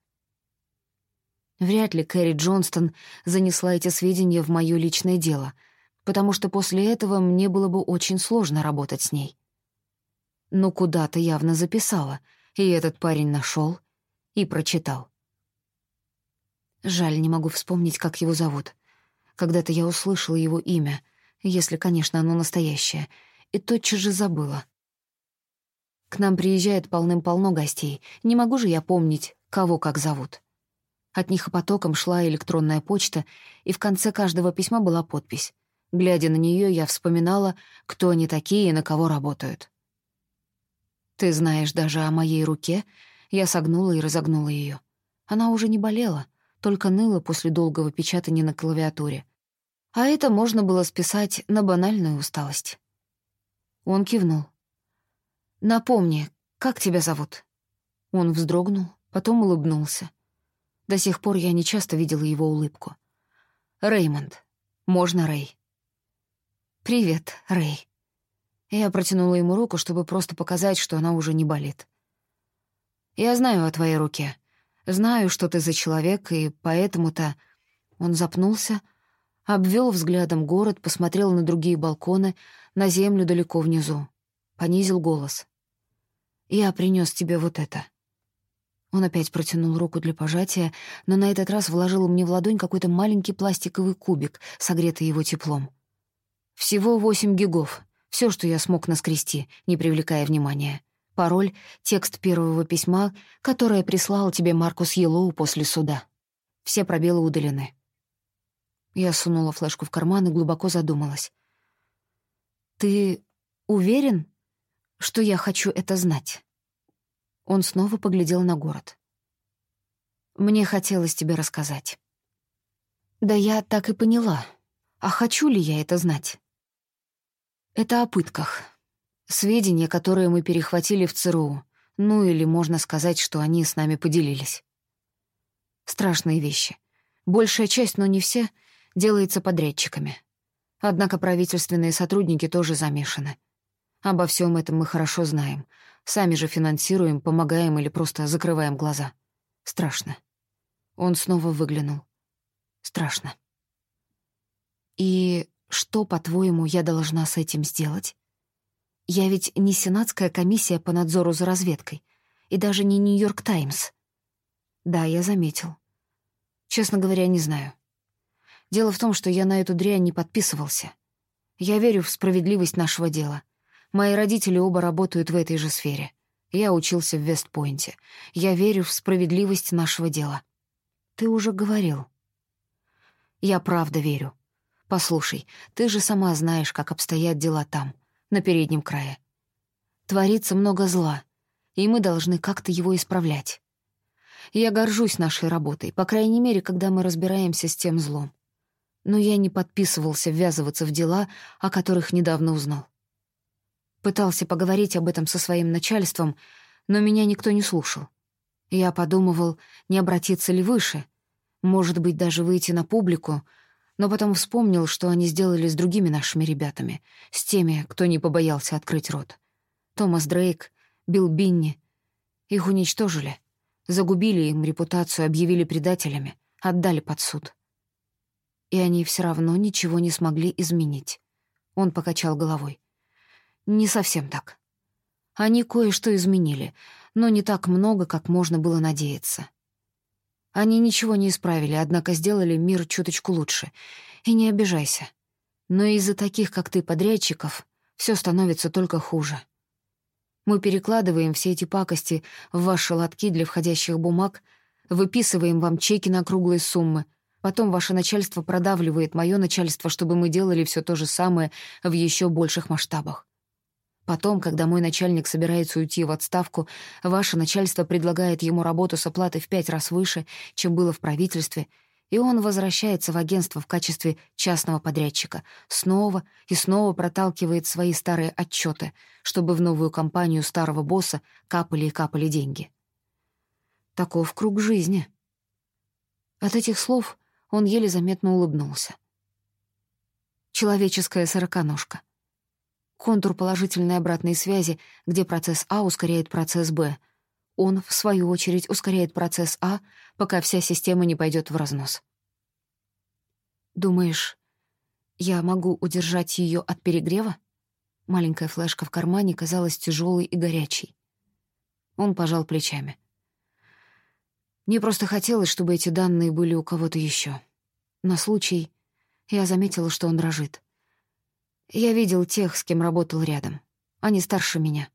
S1: Вряд ли Кэрри Джонстон занесла эти сведения в мое личное дело, потому что после этого мне было бы очень сложно работать с ней но куда-то явно записала, и этот парень нашел и прочитал. Жаль, не могу вспомнить, как его зовут. Когда-то я услышала его имя, если, конечно, оно настоящее, и тотчас же забыла. К нам приезжает полным-полно гостей, не могу же я помнить, кого как зовут. От них потоком шла электронная почта, и в конце каждого письма была подпись. Глядя на нее, я вспоминала, кто они такие и на кого работают. Ты знаешь даже о моей руке. Я согнула и разогнула ее. Она уже не болела, только ныла после долгого печатания на клавиатуре. А это можно было списать на банальную усталость. Он кивнул. «Напомни, как тебя зовут?» Он вздрогнул, потом улыбнулся. До сих пор я не часто видела его улыбку. «Реймонд. Можно Рэй?» «Привет, Рэй». Я протянула ему руку, чтобы просто показать, что она уже не болит. «Я знаю о твоей руке. Знаю, что ты за человек, и поэтому-то...» Он запнулся, обвел взглядом город, посмотрел на другие балконы, на землю далеко внизу. Понизил голос. «Я принес тебе вот это». Он опять протянул руку для пожатия, но на этот раз вложил мне в ладонь какой-то маленький пластиковый кубик, согретый его теплом. Всего восемь гигов. Все, что я смог наскрести, не привлекая внимания. Пароль — текст первого письма, которое прислал тебе Маркус Йеллоу после суда. Все пробелы удалены. Я сунула флешку в карман и глубоко задумалась. «Ты уверен?» что я хочу это знать. Он снова поглядел на город. Мне хотелось тебе рассказать. Да я так и поняла. А хочу ли я это знать? Это о пытках. Сведения, которые мы перехватили в ЦРУ. Ну или можно сказать, что они с нами поделились. Страшные вещи. Большая часть, но не все, делается подрядчиками. Однако правительственные сотрудники тоже замешаны. Обо всем этом мы хорошо знаем. Сами же финансируем, помогаем или просто закрываем глаза. Страшно. Он снова выглянул. Страшно. И что, по-твоему, я должна с этим сделать? Я ведь не Сенатская комиссия по надзору за разведкой, и даже не Нью-Йорк Таймс. Да, я заметил. Честно говоря, не знаю. Дело в том, что я на эту дрянь не подписывался. Я верю в справедливость нашего дела. Мои родители оба работают в этой же сфере. Я учился в Вестпойнте. Я верю в справедливость нашего дела. Ты уже говорил. Я правда верю. Послушай, ты же сама знаешь, как обстоят дела там, на переднем крае. Творится много зла, и мы должны как-то его исправлять. Я горжусь нашей работой, по крайней мере, когда мы разбираемся с тем злом. Но я не подписывался ввязываться в дела, о которых недавно узнал. Пытался поговорить об этом со своим начальством, но меня никто не слушал. Я подумывал, не обратиться ли выше, может быть, даже выйти на публику, но потом вспомнил, что они сделали с другими нашими ребятами, с теми, кто не побоялся открыть рот. Томас Дрейк, Билл Бинни. Их уничтожили. Загубили им репутацию, объявили предателями, отдали под суд. И они все равно ничего не смогли изменить. Он покачал головой. Не совсем так. Они кое-что изменили, но не так много, как можно было надеяться. Они ничего не исправили, однако сделали мир чуточку лучше. И не обижайся. Но из-за таких, как ты, подрядчиков, все становится только хуже. Мы перекладываем все эти пакости в ваши лотки для входящих бумаг, выписываем вам чеки на круглые суммы, потом ваше начальство продавливает мое начальство, чтобы мы делали все то же самое в еще больших масштабах. Потом, когда мой начальник собирается уйти в отставку, ваше начальство предлагает ему работу с оплатой в пять раз выше, чем было в правительстве, и он возвращается в агентство в качестве частного подрядчика, снова и снова проталкивает свои старые отчеты, чтобы в новую компанию старого босса капали и капали деньги. Таков круг жизни. От этих слов он еле заметно улыбнулся. Человеческая сороконожка. Контур положительной обратной связи, где процесс А ускоряет процесс Б — он, в свою очередь, ускоряет процесс А, пока вся система не пойдет в разнос. «Думаешь, я могу удержать ее от перегрева?» Маленькая флешка в кармане казалась тяжелой и горячей. Он пожал плечами. Мне просто хотелось, чтобы эти данные были у кого-то еще. На случай я заметила, что он дрожит. Я видел тех, с кем работал рядом. Они старше меня.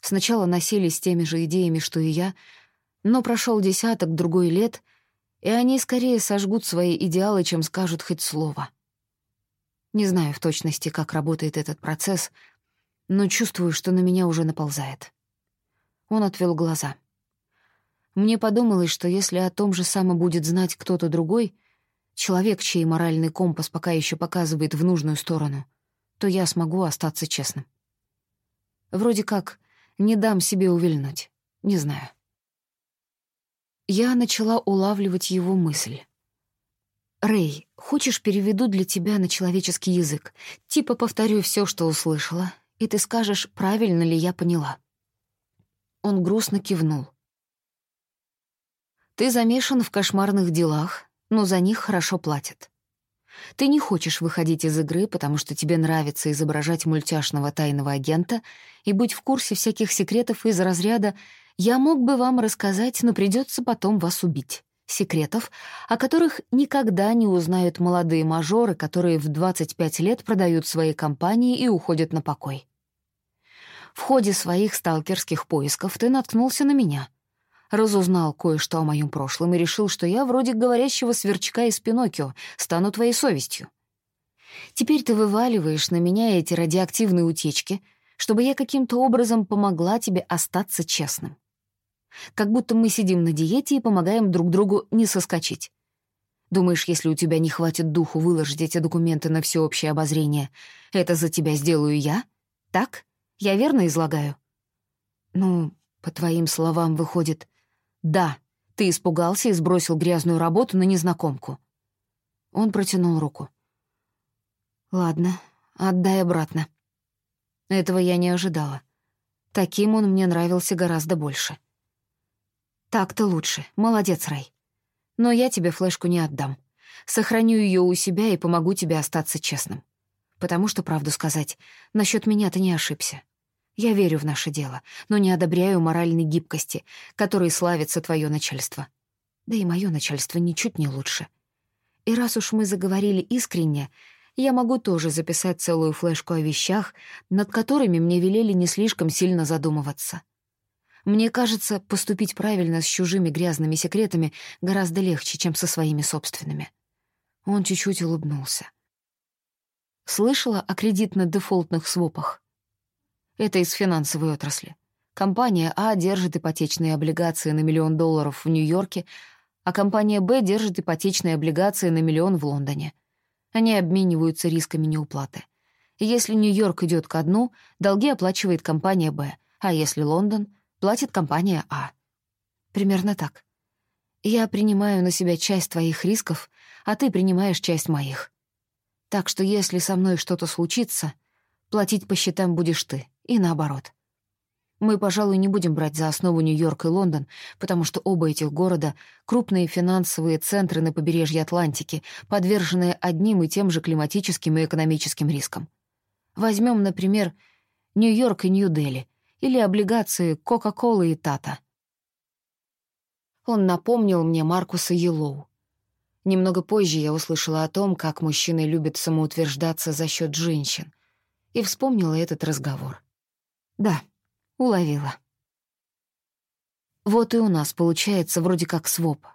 S1: Сначала носились теми же идеями, что и я, но прошел десяток, другой лет, и они скорее сожгут свои идеалы, чем скажут хоть слово. Не знаю в точности, как работает этот процесс, но чувствую, что на меня уже наползает. Он отвел глаза. Мне подумалось, что если о том же самом будет знать кто-то другой, человек, чей моральный компас пока еще показывает в нужную сторону, то я смогу остаться честным. Вроде как не дам себе увильнуть. Не знаю. Я начала улавливать его мысль. «Рэй, хочешь, переведу для тебя на человеческий язык? Типа повторю все, что услышала, и ты скажешь, правильно ли я поняла». Он грустно кивнул. «Ты замешан в кошмарных делах, но за них хорошо платят. Ты не хочешь выходить из игры, потому что тебе нравится изображать мультяшного тайного агента и быть в курсе всяких секретов из разряда «я мог бы вам рассказать, но придется потом вас убить». Секретов, о которых никогда не узнают молодые мажоры, которые в 25 лет продают свои компании и уходят на покой. В ходе своих сталкерских поисков ты наткнулся на меня — разузнал кое-что о моем прошлом и решил, что я вроде говорящего сверчка из Пиноккио, стану твоей совестью. Теперь ты вываливаешь на меня эти радиоактивные утечки, чтобы я каким-то образом помогла тебе остаться честным. Как будто мы сидим на диете и помогаем друг другу не соскочить. Думаешь, если у тебя не хватит духу выложить эти документы на всеобщее обозрение, это за тебя сделаю я? Так? Я верно излагаю? Ну, по твоим словам, выходит, да, ты испугался и сбросил грязную работу на незнакомку. Он протянул руку. Ладно, отдай обратно. Этого я не ожидала. Таким он мне нравился гораздо больше. Так-то лучше. Молодец, Рэй. Но я тебе флешку не отдам. Сохраню ее у себя и помогу тебе остаться честным. Потому что, правду сказать, насчет меня ты не ошибся. Я верю в наше дело, но не одобряю моральной гибкости, которой славится твое начальство. Да и мое начальство ничуть не лучше. И раз уж мы заговорили искренне, я могу тоже записать целую флешку о вещах, над которыми мне велели не слишком сильно задумываться. Мне кажется, поступить правильно с чужими грязными секретами гораздо легче, чем со своими собственными. Он чуть-чуть улыбнулся. Слышала о кредитно-дефолтных свопах? Это из финансовой отрасли. Компания А держит ипотечные облигации на миллион долларов в Нью-Йорке, а компания Б держит ипотечные облигации на миллион в Лондоне. Они обмениваются рисками неуплаты. Если Нью-Йорк идет ко дну, долги оплачивает компания Б, а если Лондон — платит компания А. Примерно так. Я принимаю на себя часть твоих рисков, а ты принимаешь часть моих. Так что если со мной что-то случится, платить по счетам будешь ты, и наоборот. Мы, пожалуй, не будем брать за основу Нью-Йорк и Лондон, потому что оба этих города — крупные финансовые центры на побережье Атлантики, подверженные одним и тем же климатическим и экономическим рискам. Возьмем, например, Нью-Йорк и Нью-Дели, или облигации Кока-Колы и Тата. Он напомнил мне Маркуса Елоу. Немного позже я услышала о том, как мужчины любят самоутверждаться за счет женщин, и вспомнила этот разговор. Да, уловила. Вот и у нас получается вроде как своп.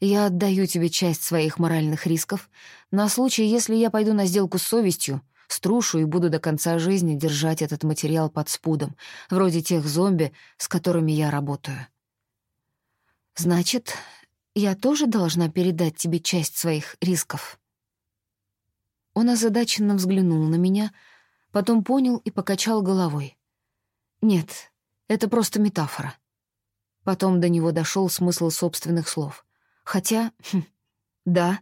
S1: Я отдаю тебе часть своих моральных рисков на случай, если я пойду на сделку с совестью — Струшу и буду до конца жизни держать этот материал под спудом, вроде тех зомби, с которыми я работаю. Значит, я тоже должна передать тебе часть своих рисков. Он озадаченно взглянул на меня, потом понял и покачал головой. Нет, это просто метафора. Потом до него дошел смысл собственных слов. Хотя, хм, да,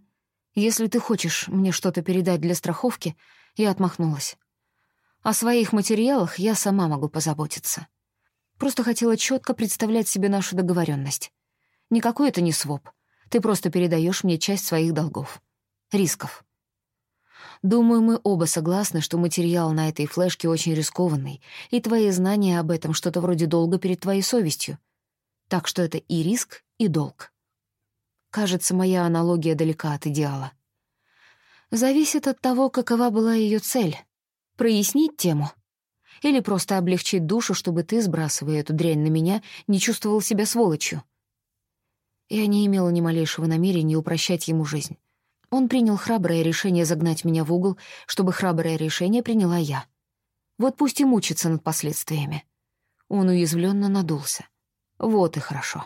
S1: если ты хочешь мне что-то передать для страховки — и отмахнулась. О своих материалах я сама могу позаботиться. Просто хотела четко представлять себе нашу договоренность. Никакой это не своп. Ты просто передаешь мне часть своих долгов. Рисков. Думаю, мы оба согласны, что материал на этой флешке очень рискованный, и твои знания об этом что-то вроде долга перед твоей совестью. Так что это и риск, и долг. Кажется, моя аналогия далека от идеала зависит от того, какова была ее цель. Прояснить тему. Или просто облегчить душу, чтобы ты, сбрасывая эту дрянь на меня, не чувствовал себя сволочью. Я не имела ни малейшего намерения упрощать ему жизнь. Он принял храброе решение загнать меня в угол, чтобы храброе решение приняла я. Вот пусть и мучится над последствиями. Он уязвленно надулся. Вот и хорошо.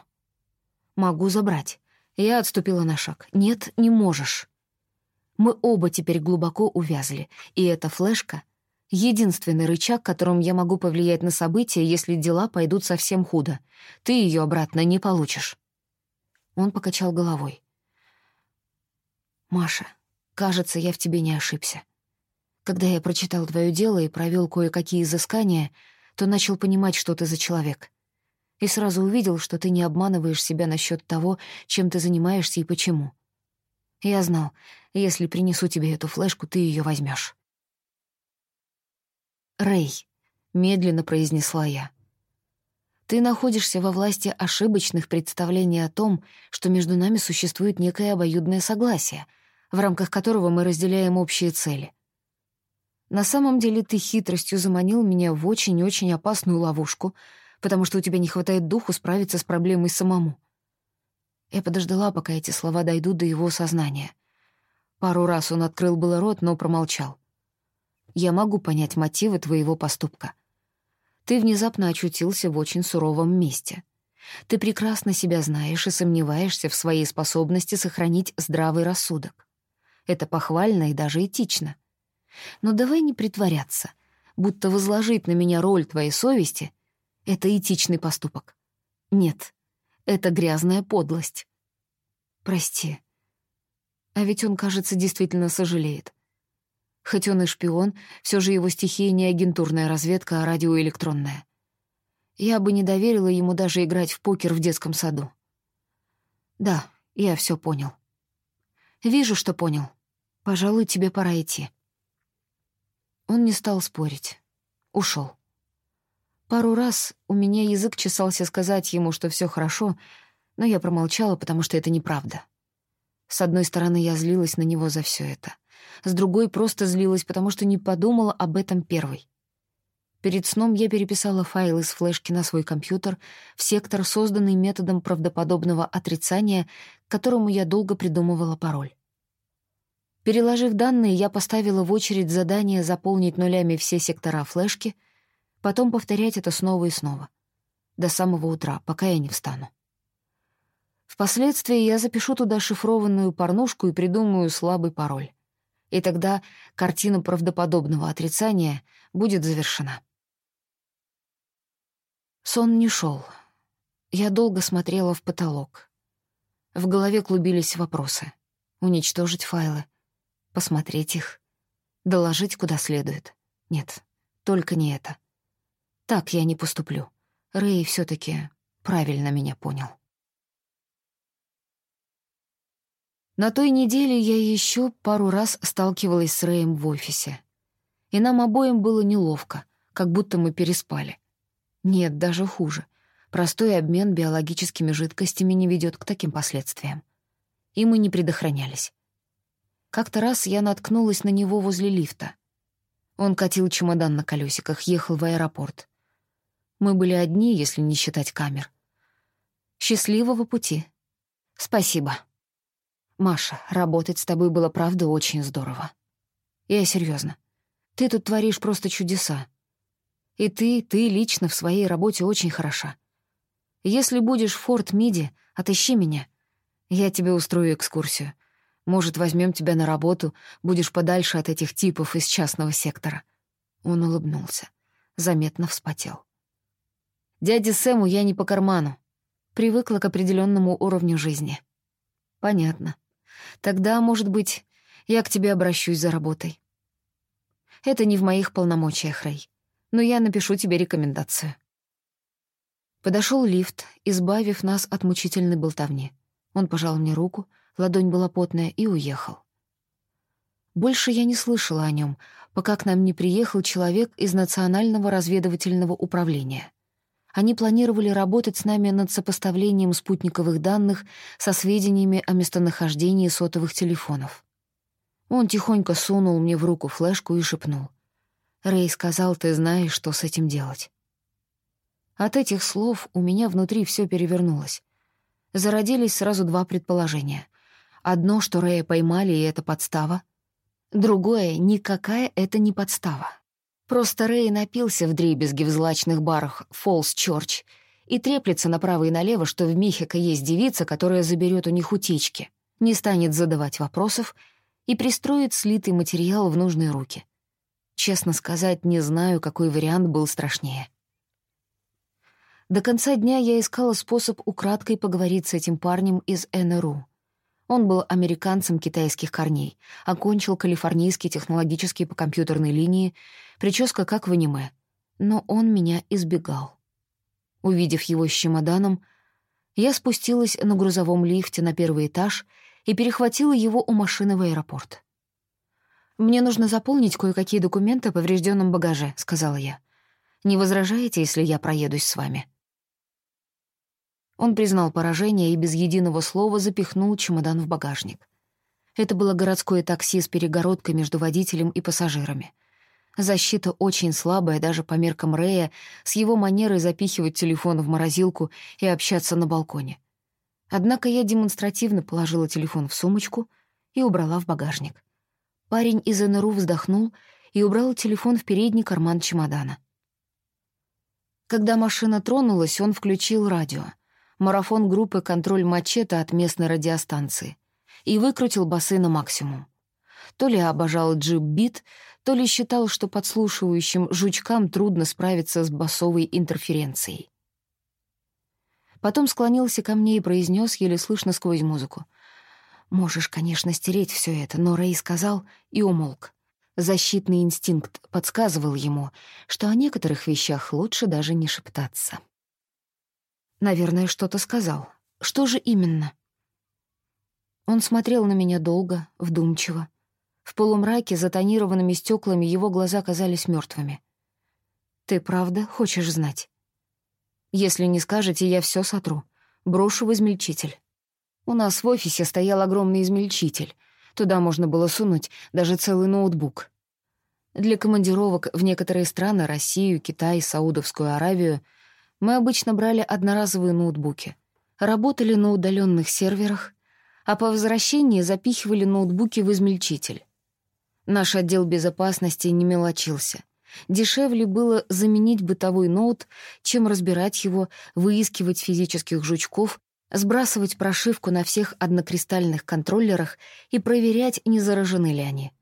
S1: Могу забрать. Я отступила на шаг. Нет, не можешь. Мы оба теперь глубоко увязли, и эта флешка — единственный рычаг, которым я могу повлиять на события, если дела пойдут совсем худо. Ты ее обратно не получишь. Он покачал головой. «Маша, кажется, я в тебе не ошибся. Когда я прочитал твое дело и провел кое-какие изыскания, то начал понимать, что ты за человек. И сразу увидел, что ты не обманываешь себя насчет того, чем ты занимаешься и почему. Я знал, если принесу тебе эту флешку, ты ее возьмешь. «Рэй», — медленно произнесла я, — «ты находишься во власти ошибочных представлений о том, что между нами существует некое обоюдное согласие, в рамках которого мы разделяем общие цели. На самом деле ты хитростью заманил меня в очень-очень опасную ловушку, потому что у тебя не хватает духу справиться с проблемой самому. Я подождала, пока эти слова дойдут до его сознания. Пару раз он открыл было рот, но промолчал. «Я могу понять мотивы твоего поступка. Ты внезапно очутился в очень суровом месте. Ты прекрасно себя знаешь и сомневаешься в своей способности сохранить здравый рассудок. Это похвально и даже этично. Но давай не притворяться, будто возложить на меня роль твоей совести — это этичный поступок. Нет, это грязная подлость. Прости. А ведь он, кажется, действительно сожалеет. Хоть он и шпион, все же его стихия не агентурная разведка, а радиоэлектронная. Я бы не доверила ему даже играть в покер в детском саду. Да, я все понял. Вижу, что понял. Пожалуй, тебе пора идти. Он не стал спорить. Ушел. Пару раз у меня язык чесался сказать ему, что все хорошо, но я промолчала, потому что это неправда. С одной стороны, я злилась на него за все это. С другой, просто злилась, потому что не подумала об этом первой. Перед сном я переписала файлы с флешки на свой компьютер в сектор, созданный методом правдоподобного отрицания, к которому я долго придумывала пароль. Переложив данные, я поставила в очередь задание заполнить нулями все сектора флешки, потом повторять это снова и снова. До самого утра, пока я не встану. Впоследствии я запишу туда шифрованную порнушку и придумаю слабый пароль. И тогда картина правдоподобного отрицания будет завершена. Сон не шел. Я долго смотрела в потолок. В голове клубились вопросы. Уничтожить файлы, посмотреть их, доложить куда следует. Нет, только не это. Так я не поступлю. Рэй все таки правильно меня понял. На той неделе я еще пару раз сталкивалась с Рэем в офисе. И нам обоим было неловко, как будто мы переспали. Нет, даже хуже. Простой обмен биологическими жидкостями не ведет к таким последствиям. И мы не предохранялись. Как-то раз я наткнулась на него возле лифта. Он катил чемодан на колесиках, ехал в аэропорт. Мы были одни, если не считать камер. Счастливого пути. Спасибо. Маша, работать с тобой было правда очень здорово. Я серьезно. Ты тут творишь просто чудеса. И ты, ты лично в своей работе очень хороша. Если будешь в Форт Миди, отыщи меня. Я тебе устрою экскурсию. Может, возьмем тебя на работу, будешь подальше от этих типов из частного сектора». Он улыбнулся, заметно вспотел. «Дяде Сэму я не по карману. Привыкла к определенному уровню жизни». «Понятно. Тогда, может быть, я к тебе обращусь за работой. Это не в моих полномочиях, Рэй, но я напишу тебе рекомендацию. Подошел лифт, избавив нас от мучительной болтовни. Он пожал мне руку, ладонь была потная, и уехал. Больше я не слышала о нем, пока к нам не приехал человек из Национального разведывательного управления. Они планировали работать с нами над сопоставлением спутниковых данных со сведениями о местонахождении сотовых телефонов. Он тихонько сунул мне в руку флешку и шепнул. «Рэй сказал, ты знаешь, что с этим делать». От этих слов у меня внутри все перевернулось. Зародились сразу два предположения. Одно, что Рэя поймали, и это подстава. Другое — никакая это не подстава. Просто Рэй напился в дребезги в злачных барах «Фолс Чорч» и треплется направо и налево, что в Мехико есть девица, которая заберет у них утечки, не станет задавать вопросов и пристроит слитый материал в нужные руки. Честно сказать, не знаю, какой вариант был страшнее. До конца дня я искала способ украдкой поговорить с этим парнем из НРУ — он был американцем китайских корней, окончил калифорнийский технологический по компьютерной линии, прическа как в аниме. Но он меня избегал. Увидев его с чемоданом, я спустилась на грузовом лифте на первый этаж и перехватила его у машины в аэропорт. «Мне нужно заполнить кое-какие документы о поврежденном багаже», — сказала я. «Не возражаете, если я проедусь с вами?» Он признал поражение и без единого слова запихнул чемодан в багажник. Это было городское такси с перегородкой между водителем и пассажирами. Защита очень слабая даже по меркам Рэя, с его манерой запихивать телефон в морозилку и общаться на балконе. Однако я демонстративно положила телефон в сумочку и убрала в багажник. Парень из НРУ вздохнул и убрал телефон в передний карман чемодана. Когда машина тронулась, он включил радио. Марафон группы «Контроль мачете» от местной радиостанции. И выкрутил басы на максимум. То ли обожал джип-бит, то ли считал, что подслушивающим жучкам трудно справиться с басовой интерференцией. Потом склонился ко мне и произнес, еле слышно сквозь музыку. «Можешь, конечно, стереть все это, но Рэй сказал и умолк. Защитный инстинкт подсказывал ему, что о некоторых вещах лучше даже не шептаться. Наверное, что-то сказал. Что же именно? Он смотрел на меня долго, вдумчиво. В полумраке за тонированными стеклами его глаза казались мертвыми. «Ты правда хочешь знать?» «Если не скажете, я все сотру. Брошу в измельчитель. У нас в офисе стоял огромный измельчитель. Туда можно было сунуть даже целый ноутбук. Для командировок в некоторые страны — Россию, Китай, Саудовскую Аравию — мы обычно брали одноразовые ноутбуки, работали на удаленных серверах, а по возвращении запихивали ноутбуки в измельчитель. Наш отдел безопасности не мелочился. Дешевле было заменить бытовой ноут, чем разбирать его, выискивать физических жучков, сбрасывать прошивку на всех однокристальных контроллерах и проверять, не заражены ли они.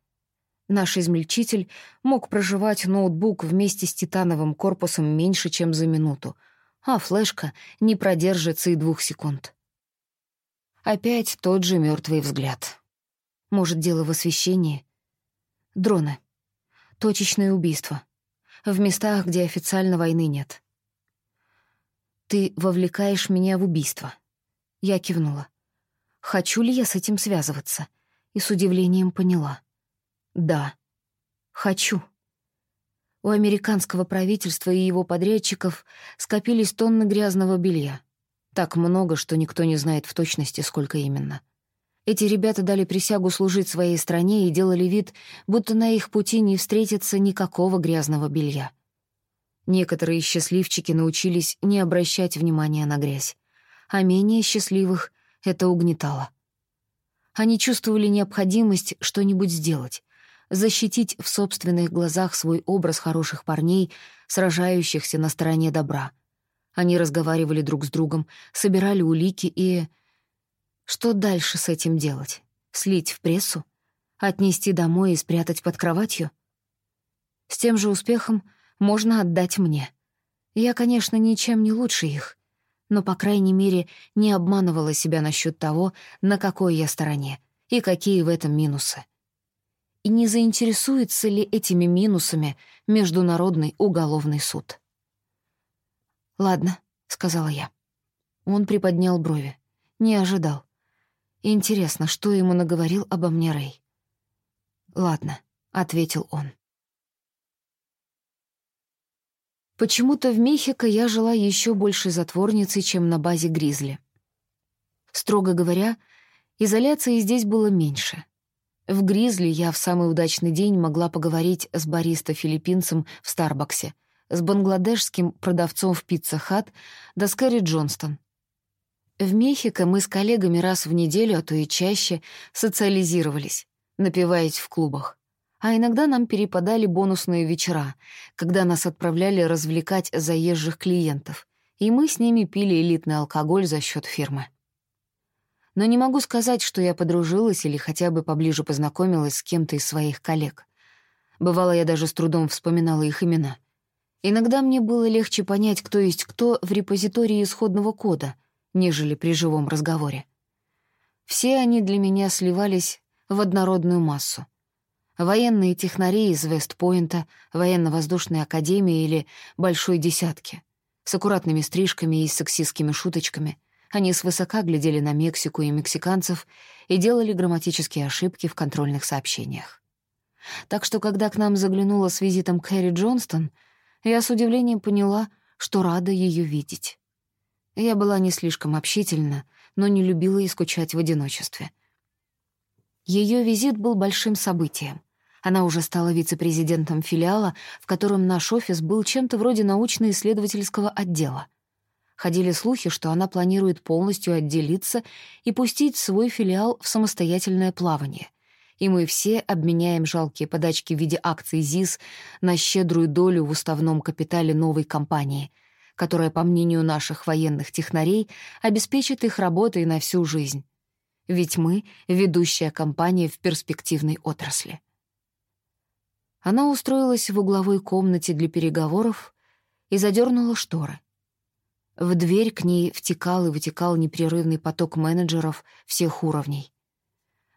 S1: Наш измельчитель мог проживать ноутбук вместе с титановым корпусом меньше, чем за минуту, а флешка не продержится и двух секунд. Опять тот же мертвый взгляд. Может, дело в освещении? Дроны. Точечное убийство. В местах, где официально войны нет. Ты вовлекаешь меня в убийство. Я кивнула. Хочу ли я с этим связываться? И с удивлением поняла. Да. Хочу. У американского правительства и его подрядчиков скопились тонны грязного белья. Так много, что никто не знает в точности, сколько именно. Эти ребята дали присягу служить своей стране и делали вид, будто на их пути не встретится никакого грязного белья. Некоторые счастливчики научились не обращать внимания на грязь, а менее счастливых это угнетало. Они чувствовали необходимость что-нибудь сделать, защитить в собственных глазах свой образ хороших парней, сражающихся на стороне добра. Они разговаривали друг с другом, собирали улики и что дальше с этим делать? Слить в прессу? Отнести домой и спрятать под кроватью? С тем же успехом можно отдать мне. Я, конечно, ничем не лучше их, но, по крайней мере, не обманывала себя насчет того, на какой я стороне и какие в этом минусы. И не заинтересуется ли этими минусами Международный уголовный суд? «Ладно», — сказала я. Он приподнял брови. Не ожидал. Интересно, что ему наговорил обо мне Рэй? «Ладно», — ответил он. Почему-то в Мехико я жила еще больше затворницей, чем на базе Гризли. Строго говоря, изоляции здесь было меньше. В Гризли я в самый удачный день могла поговорить с бариста-филиппинцем в Старбаксе, с бангладешским продавцом в Pizza Hut, да с Джонстон, в Мехико мы с коллегами раз в неделю, а то и чаще, социализировались, напиваясь в клубах. А иногда нам перепадали бонусные вечера, когда нас отправляли развлекать заезжих клиентов, и мы с ними пили элитный алкоголь за счет фирмы. Но не могу сказать, что я подружилась или хотя бы поближе познакомилась с кем-то из своих коллег. Бывало, я даже с трудом вспоминала их имена. Иногда мне было легче понять, кто есть кто в репозитории исходного кода — нежели при живом разговоре. Все они для меня сливались в однородную массу. Военные технари из Вестпойнта, военно-воздушной академии или Большой Десятки, с аккуратными стрижками и сексистскими шуточками. Они свысока глядели на Мексику и мексиканцев и делали грамматические ошибки в контрольных сообщениях. Так что, когда к нам заглянула с визитом Кэрри Джонстон, я с удивлением поняла, что рада ее видеть. Я была не слишком общительна, но не любила и скучать в одиночестве. Ее визит был большим событием. Она уже стала вице-президентом филиала, в котором наш офис был чем-то вроде научно-исследовательского отдела. Ходили слухи, что она планирует полностью отделиться и пустить свой филиал в самостоятельное плавание. И мы все обменяем жалкие подачки в виде акций ЗИС на щедрую долю в уставном капитале новой компании — которая, по мнению наших военных технарей, обеспечит их работой на всю жизнь. Ведь мы — ведущая компания в перспективной отрасли. Она устроилась в угловой комнате для переговоров и задернула шторы. В дверь к ней втекал и вытекал непрерывный поток менеджеров всех уровней.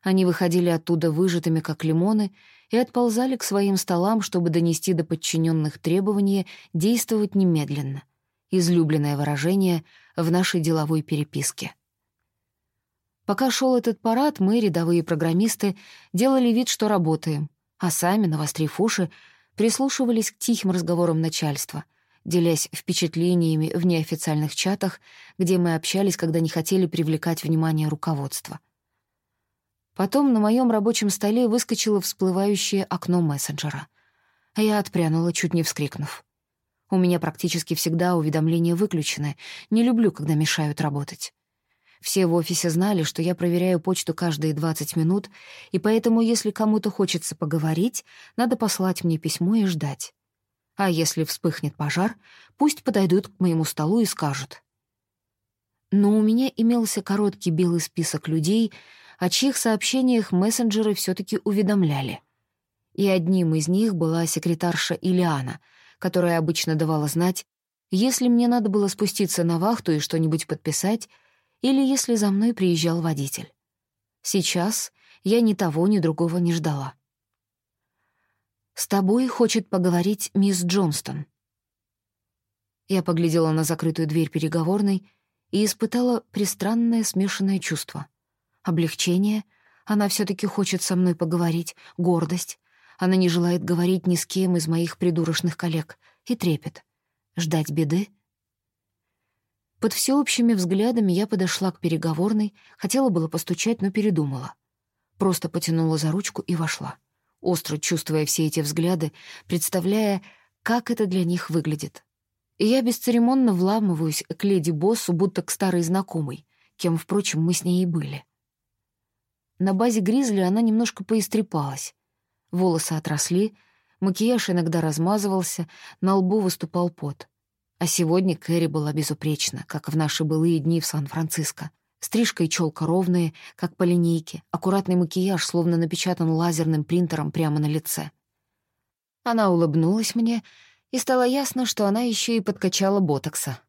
S1: Они выходили оттуда выжатыми, как лимоны, и отползали к своим столам, чтобы донести до подчиненных требования действовать немедленно. Излюбленное выражение в нашей деловой переписке. Пока шел этот парад, мы, рядовые программисты, делали вид, что работаем, а сами, навострив уши, прислушивались к тихим разговорам начальства, делясь впечатлениями в неофициальных чатах, где мы общались, когда не хотели привлекать внимание руководства. Потом на моем рабочем столе выскочило всплывающее окно мессенджера. Я отпрянула, чуть не вскрикнув. У меня практически всегда уведомления выключены, не люблю, когда мешают работать. Все в офисе знали, что я проверяю почту каждые 20 минут, и поэтому, если кому-то хочется поговорить, надо послать мне письмо и ждать. А если вспыхнет пожар, пусть подойдут к моему столу и скажут. Но у меня имелся короткий белый список людей, о чьих сообщениях мессенджеры все таки уведомляли. И одним из них была секретарша Илиана, которая обычно давала знать, если мне надо было спуститься на вахту и что-нибудь подписать — или если за мной приезжал водитель. Сейчас я ни того, ни другого не ждала. «С тобой хочет поговорить мисс Джонстон». Я поглядела на закрытую дверь переговорной и испытала пристранное смешанное чувство. Облегчение, она все таки хочет со мной поговорить, гордость, она не желает говорить ни с кем из моих придурочных коллег, и трепет. Ждать беды под всеобщими взглядами я подошла к переговорной, хотела было постучать, но передумала. Просто потянула за ручку и вошла, остро чувствуя все эти взгляды, представляя, как это для них выглядит. И я бесцеремонно вламываюсь к леди-боссу, будто к старой знакомой, кем, впрочем, мы с ней и были. На базе Гризли она немножко поистрепалась. Волосы отросли, макияж иногда размазывался, на лбу выступал пот — а сегодня Кэрри была безупречна, как в наши былые дни в Сан-Франциско. Стрижка и челка ровные, как по линейке, аккуратный макияж словно напечатан лазерным принтером прямо на лице. Она улыбнулась мне, и стало ясно, что она еще и подкачала ботокса.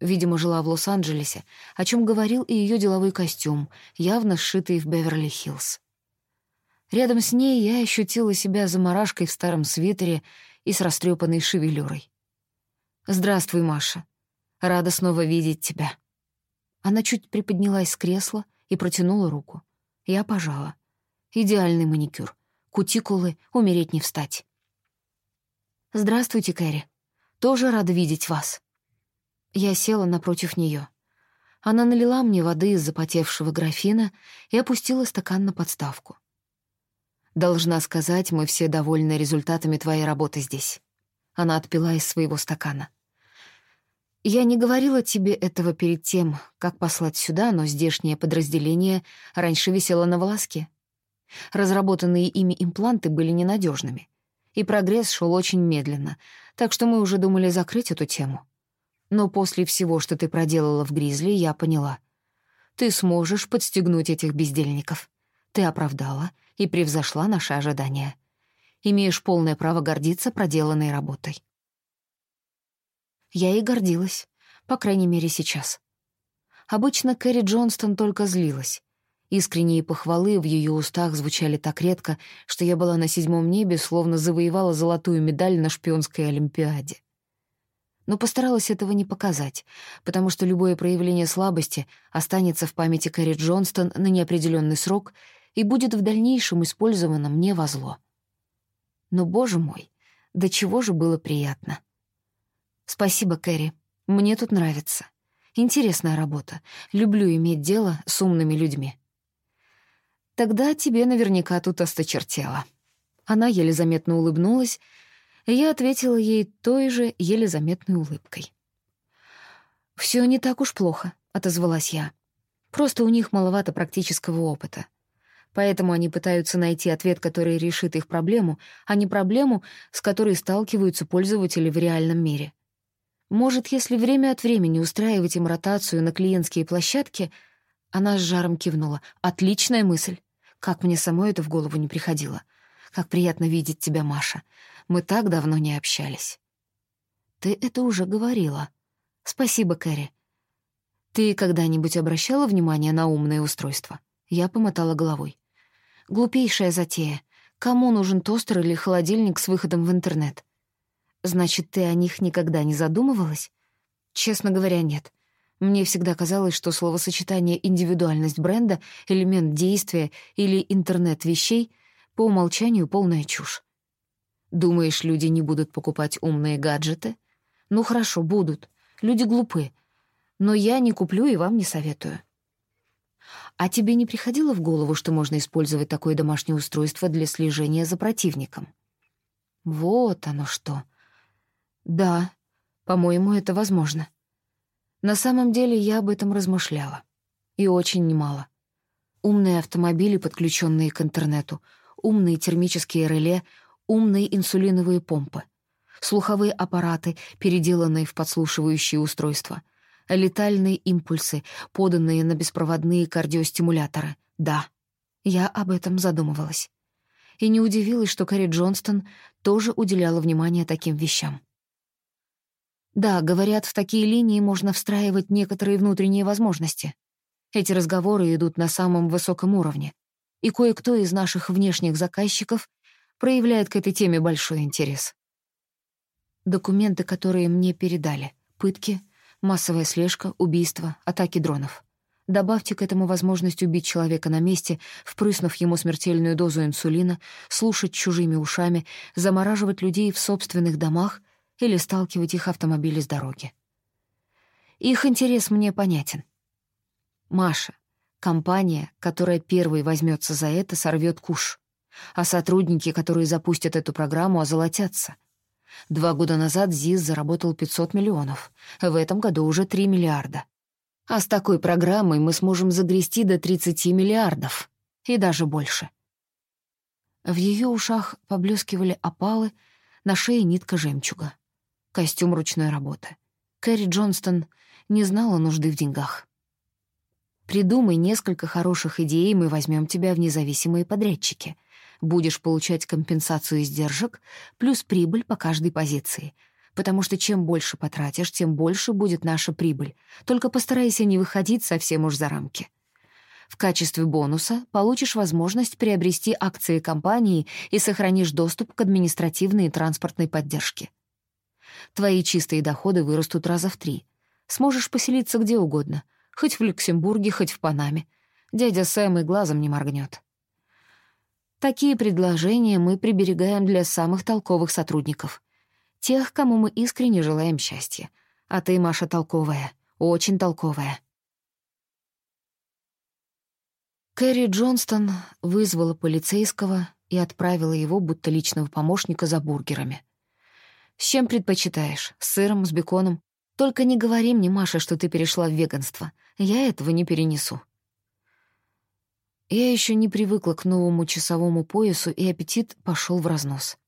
S1: Видимо, жила в Лос-Анджелесе, о чем говорил и ее деловой костюм, явно сшитый в Беверли-Хиллз. Рядом с ней я ощутила себя заморашкой в старом свитере и с растрепанной шевелюрой. «Здравствуй, Маша. Рада снова видеть тебя». Она чуть приподнялась с кресла и протянула руку. Я пожала. Идеальный маникюр. Кутикулы, умереть не встать. «Здравствуйте, Кэрри. Тоже рада видеть вас». Я села напротив нее. Она налила мне воды из запотевшего графина и опустила стакан на подставку. «Должна сказать, мы все довольны результатами твоей работы здесь». Она отпила из своего стакана. Я не говорила тебе этого перед тем, как послать сюда, но здешнее подразделение раньше висело на волоске. Разработанные ими импланты были ненадежными, и прогресс шел очень медленно, так что мы уже думали закрыть эту тему. Но после всего, что ты проделала в Гризли, я поняла. Ты сможешь подстегнуть этих бездельников. Ты оправдала и превзошла наши ожидания. Имеешь полное право гордиться проделанной работой. Я и гордилась, по крайней мере, сейчас. Обычно Кэрри Джонстон только злилась. Искренние похвалы в ее устах звучали так редко, что я была на седьмом небе, словно завоевала золотую медаль на шпионской олимпиаде. Но постаралась этого не показать, потому что любое проявление слабости останется в памяти Кэрри Джонстон на неопределенный срок и будет в дальнейшем использовано мне во зло. Но, боже мой, до чего же было приятно. «Спасибо, Кэрри. Мне тут нравится. Интересная работа. Люблю иметь дело с умными людьми». «Тогда тебе наверняка тут осточертело». Она еле заметно улыбнулась, и я ответила ей той же еле заметной улыбкой. «Всё не так уж плохо», — отозвалась я. «Просто у них маловато практического опыта. Поэтому они пытаются найти ответ, который решит их проблему, а не проблему, с которой сталкиваются пользователи в реальном мире. Может, если время от времени устраивать им ротацию на клиентские площадки, она с жаром кивнула. Отличная мысль. Как мне самой это в голову не приходило. Как приятно видеть тебя, Маша. Мы так давно не общались. Ты это уже говорила. Спасибо, Кэрри. Ты когда-нибудь обращала внимание на умное устройство? Я помотала головой. Глупейшая затея. Кому нужен тостер или холодильник с выходом в интернет? Значит, ты о них никогда не задумывалась? Честно говоря, нет. Мне всегда казалось, что словосочетание «индивидуальность бренда», «элемент действия» или «интернет вещей» по умолчанию полная чушь. Думаешь, люди не будут покупать умные гаджеты? Ну хорошо, будут. Люди глупы. Но я не куплю и вам не советую. А тебе не приходило в голову, что можно использовать такое домашнее устройство для слежения за противником? Вот оно что. Да, по-моему, это возможно. На самом деле я об этом размышляла. И очень немало. Умные автомобили, подключенные к интернету, умные термические реле, умные инсулиновые помпы, слуховые аппараты, переделанные в подслушивающие устройства, летальные импульсы, поданные на беспроводные кардиостимуляторы. Да, я об этом задумывалась. И не удивилась, что Кэрри Джонстон тоже уделяла внимание таким вещам. Да, говорят, в такие линии можно встраивать некоторые внутренние возможности. Эти разговоры идут на самом высоком уровне, и кое-кто из наших внешних заказчиков проявляет к этой теме большой интерес. Документы, которые мне передали. Пытки, массовая слежка, убийства, атаки дронов. Добавьте к этому возможность убить человека на месте, впрыснув ему смертельную дозу инсулина, слушать чужими ушами, замораживать людей в собственных домах или сталкивать их автомобили с дороги. Их интерес мне понятен. Маша, компания, которая первой возьмется за это, сорвет куш, а сотрудники, которые запустят эту программу, озолотятся. Два года назад ЗИС заработал 500 миллионов, в этом году уже 3 миллиарда. А с такой программой мы сможем загрести до 30 миллиардов, и даже больше. В ее ушах поблескивали опалы, на шее нитка жемчуга костюм ручной работы. Кэрри Джонстон не знала нужды в деньгах. «Придумай несколько хороших идей, и мы возьмем тебя в независимые подрядчики. Будешь получать компенсацию издержек плюс прибыль по каждой позиции. Потому что чем больше потратишь, тем больше будет наша прибыль. Только постарайся не выходить совсем уж за рамки». В качестве бонуса получишь возможность приобрести акции компании и сохранишь доступ к административной и транспортной поддержке. Твои чистые доходы вырастут раза в три. Сможешь поселиться где угодно, хоть в Люксембурге, хоть в Панаме. Дядя Сэм и глазом не моргнет. Такие предложения мы приберегаем для самых толковых сотрудников. Тех, кому мы искренне желаем счастья. А ты, Маша, толковая, очень толковая. Кэрри Джонстон вызвала полицейского и отправила его, будто личного помощника, за бургерами. С чем предпочитаешь? С сыром, с беконом? Только не говори мне, Маша, что ты перешла в веганство. Я этого не перенесу. Я еще не привыкла к новому часовому поясу, и аппетит пошел в разнос.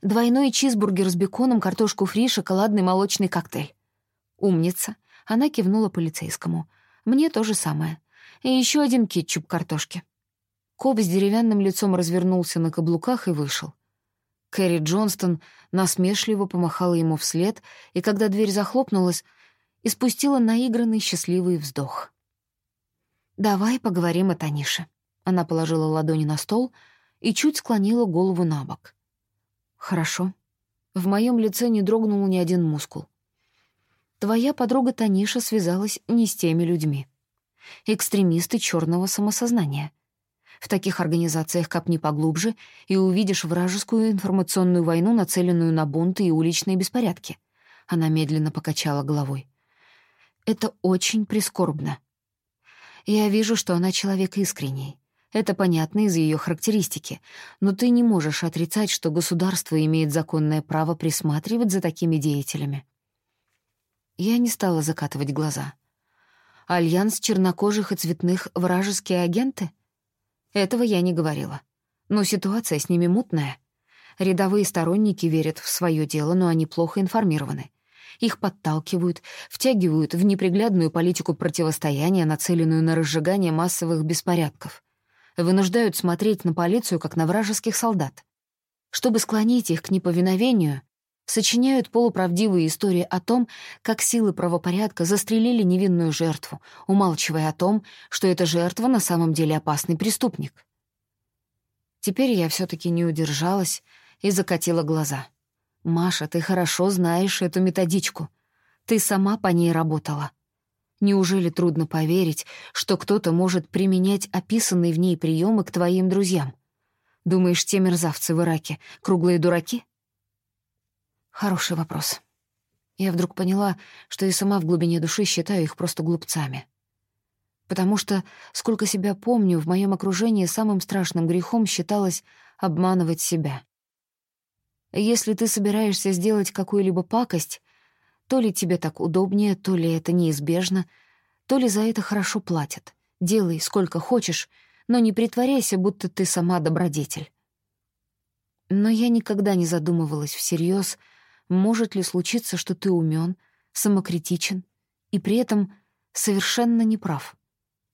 S1: Двойной чизбургер с беконом, картошку фри, шоколадный молочный коктейль. Умница. Она кивнула полицейскому. Мне то же самое. И еще один кетчуп картошки. Коп с деревянным лицом развернулся на каблуках и вышел. Кэрри Джонстон насмешливо помахала ему вслед, и когда дверь захлопнулась, испустила наигранный счастливый вздох. «Давай поговорим о Танише». Она положила ладони на стол и чуть склонила голову на бок. «Хорошо». В моем лице не дрогнул ни один мускул. Твоя подруга Таниша связалась не с теми людьми. Экстремисты черного самосознания — в таких организациях копни поглубже и увидишь вражескую информационную войну, нацеленную на бунты и уличные беспорядки. Она медленно покачала головой. Это очень прискорбно. Я вижу, что она человек искренний. Это понятно из ее характеристики, но ты не можешь отрицать, что государство имеет законное право присматривать за такими деятелями. Я не стала закатывать глаза. Альянс чернокожих и цветных вражеские агенты? Этого я не говорила. Но ситуация с ними мутная. Рядовые сторонники верят в свое дело, но они плохо информированы. Их подталкивают, втягивают в неприглядную политику противостояния, нацеленную на разжигание массовых беспорядков. Вынуждают смотреть на полицию, как на вражеских солдат. Чтобы склонить их к неповиновению, сочиняют полуправдивые истории о том, как силы правопорядка застрелили невинную жертву, умалчивая о том, что эта жертва на самом деле опасный преступник. Теперь я все таки не удержалась и закатила глаза. «Маша, ты хорошо знаешь эту методичку. Ты сама по ней работала. Неужели трудно поверить, что кто-то может применять описанные в ней приемы к твоим друзьям? Думаешь, те мерзавцы в Ираке — круглые дураки?» Хороший вопрос. Я вдруг поняла, что и сама в глубине души считаю их просто глупцами. Потому что, сколько себя помню, в моем окружении самым страшным грехом считалось обманывать себя. Если ты собираешься сделать какую-либо пакость, то ли тебе так удобнее, то ли это неизбежно, то ли за это хорошо платят. Делай сколько хочешь, но не притворяйся, будто ты сама добродетель. Но я никогда не задумывалась всерьез, может ли случиться, что ты умен, самокритичен и при этом совершенно неправ.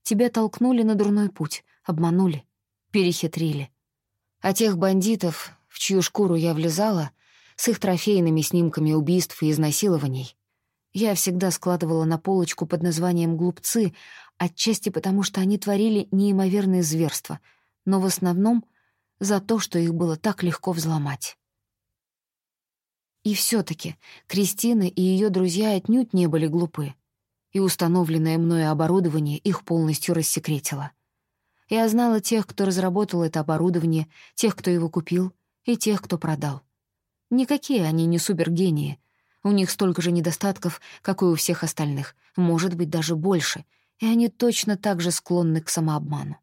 S1: Тебя толкнули на дурной путь, обманули, перехитрили. А тех бандитов, в чью шкуру я влезала, с их трофейными снимками убийств и изнасилований, я всегда складывала на полочку под названием «глупцы», отчасти потому, что они творили неимоверные зверства, но в основном за то, что их было так легко взломать. И все таки Кристина и ее друзья отнюдь не были глупы, и установленное мною оборудование их полностью рассекретило. Я знала тех, кто разработал это оборудование, тех, кто его купил, и тех, кто продал. Никакие они не супергении. У них столько же недостатков, как и у всех остальных, может быть, даже больше, и они точно так же склонны к самообману.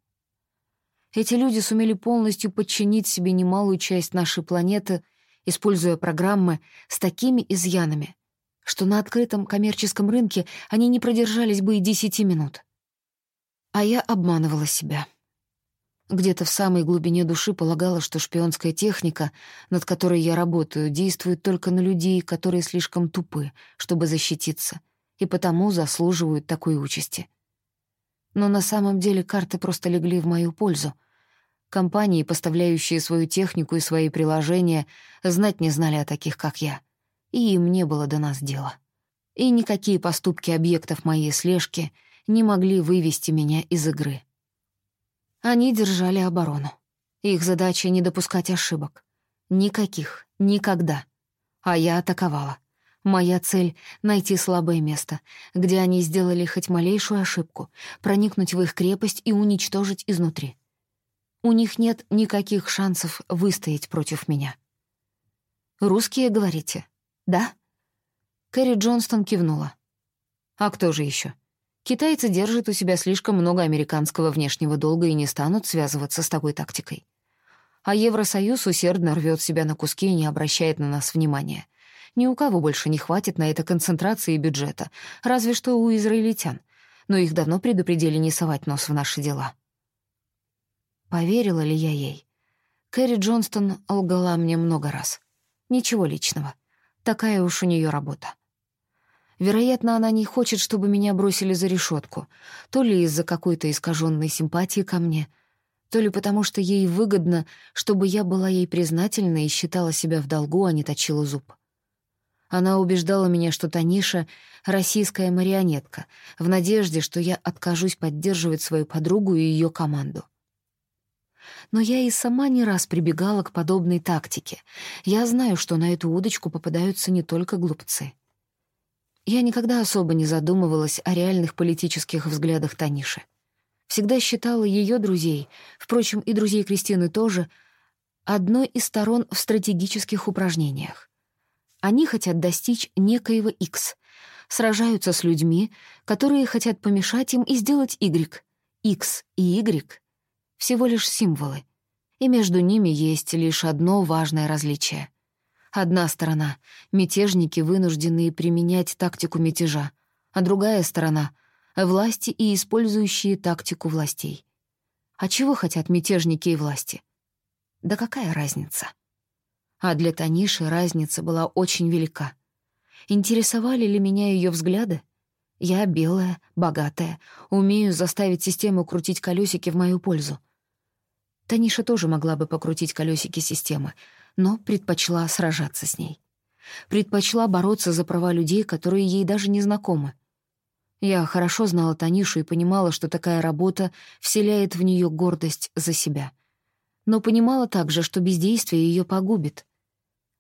S1: Эти люди сумели полностью подчинить себе немалую часть нашей планеты используя программы с такими изъянами, что на открытом коммерческом рынке они не продержались бы и десяти минут. А я обманывала себя. Где-то в самой глубине души полагала, что шпионская техника, над которой я работаю, действует только на людей, которые слишком тупы, чтобы защититься, и потому заслуживают такой участи. Но на самом деле карты просто легли в мою пользу, Компании, поставляющие свою технику и свои приложения, знать не знали о таких, как я. И им не было до нас дела. И никакие поступки объектов моей слежки не могли вывести меня из игры. Они держали оборону. Их задача — не допускать ошибок. Никаких, никогда. А я атаковала. Моя цель — найти слабое место, где они сделали хоть малейшую ошибку, проникнуть в их крепость и уничтожить изнутри. У них нет никаких шансов выстоять против меня. «Русские, говорите?» «Да?» Кэрри Джонстон кивнула. «А кто же еще? Китайцы держат у себя слишком много американского внешнего долга и не станут связываться с такой тактикой. А Евросоюз усердно рвет себя на куски и не обращает на нас внимания. Ни у кого больше не хватит на это концентрации бюджета, разве что у израильтян. Но их давно предупредили не совать нос в наши дела. Поверила ли я ей? Кэрри Джонстон лгала мне много раз. Ничего личного. Такая уж у нее работа. Вероятно, она не хочет, чтобы меня бросили за решетку, то ли из-за какой-то искаженной симпатии ко мне, то ли потому, что ей выгодно, чтобы я была ей признательна и считала себя в долгу, а не точила зуб. Она убеждала меня, что Таниша — российская марионетка, в надежде, что я откажусь поддерживать свою подругу и ее команду. Но я и сама не раз прибегала к подобной тактике. Я знаю, что на эту удочку попадаются не только глупцы. Я никогда особо не задумывалась о реальных политических взглядах Таниши. Всегда считала ее друзей, впрочем, и друзей Кристины тоже, одной из сторон в стратегических упражнениях. Они хотят достичь некоего X, сражаются с людьми, которые хотят помешать им и сделать Y. X и Y всего лишь символы, и между ними есть лишь одно важное различие. Одна сторона — мятежники, вынужденные применять тактику мятежа, а другая сторона — власти и использующие тактику властей. А чего хотят мятежники и власти? Да какая разница? А для Таниши разница была очень велика. Интересовали ли меня ее взгляды? Я белая, богатая, умею заставить систему крутить колесики в мою пользу. Таниша тоже могла бы покрутить колесики системы, но предпочла сражаться с ней. Предпочла бороться за права людей, которые ей даже не знакомы. Я хорошо знала Танишу и понимала, что такая работа вселяет в нее гордость за себя. Но понимала также, что бездействие ее погубит.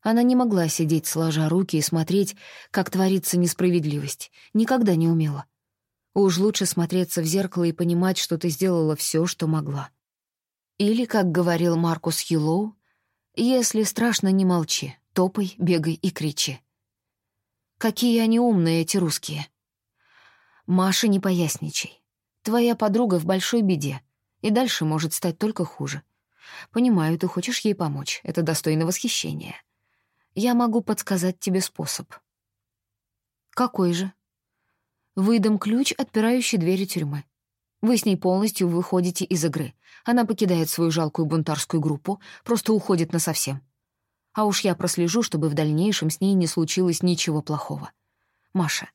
S1: Она не могла сидеть сложа руки и смотреть, как творится несправедливость. Никогда не умела. Уж лучше смотреться в зеркало и понимать, что ты сделала все, что могла. Или, как говорил Маркус Хиллоу, «Если страшно, не молчи, топай, бегай и кричи». Какие они умные, эти русские. Маша, не поясничай. Твоя подруга в большой беде, и дальше может стать только хуже. Понимаю, ты хочешь ей помочь, это достойно восхищения. Я могу подсказать тебе способ. Какой же? Выдам ключ, отпирающий двери тюрьмы. Вы с ней полностью выходите из игры. Она покидает свою жалкую бунтарскую группу, просто уходит насовсем. А уж я прослежу, чтобы в дальнейшем с ней не случилось ничего плохого. Маша,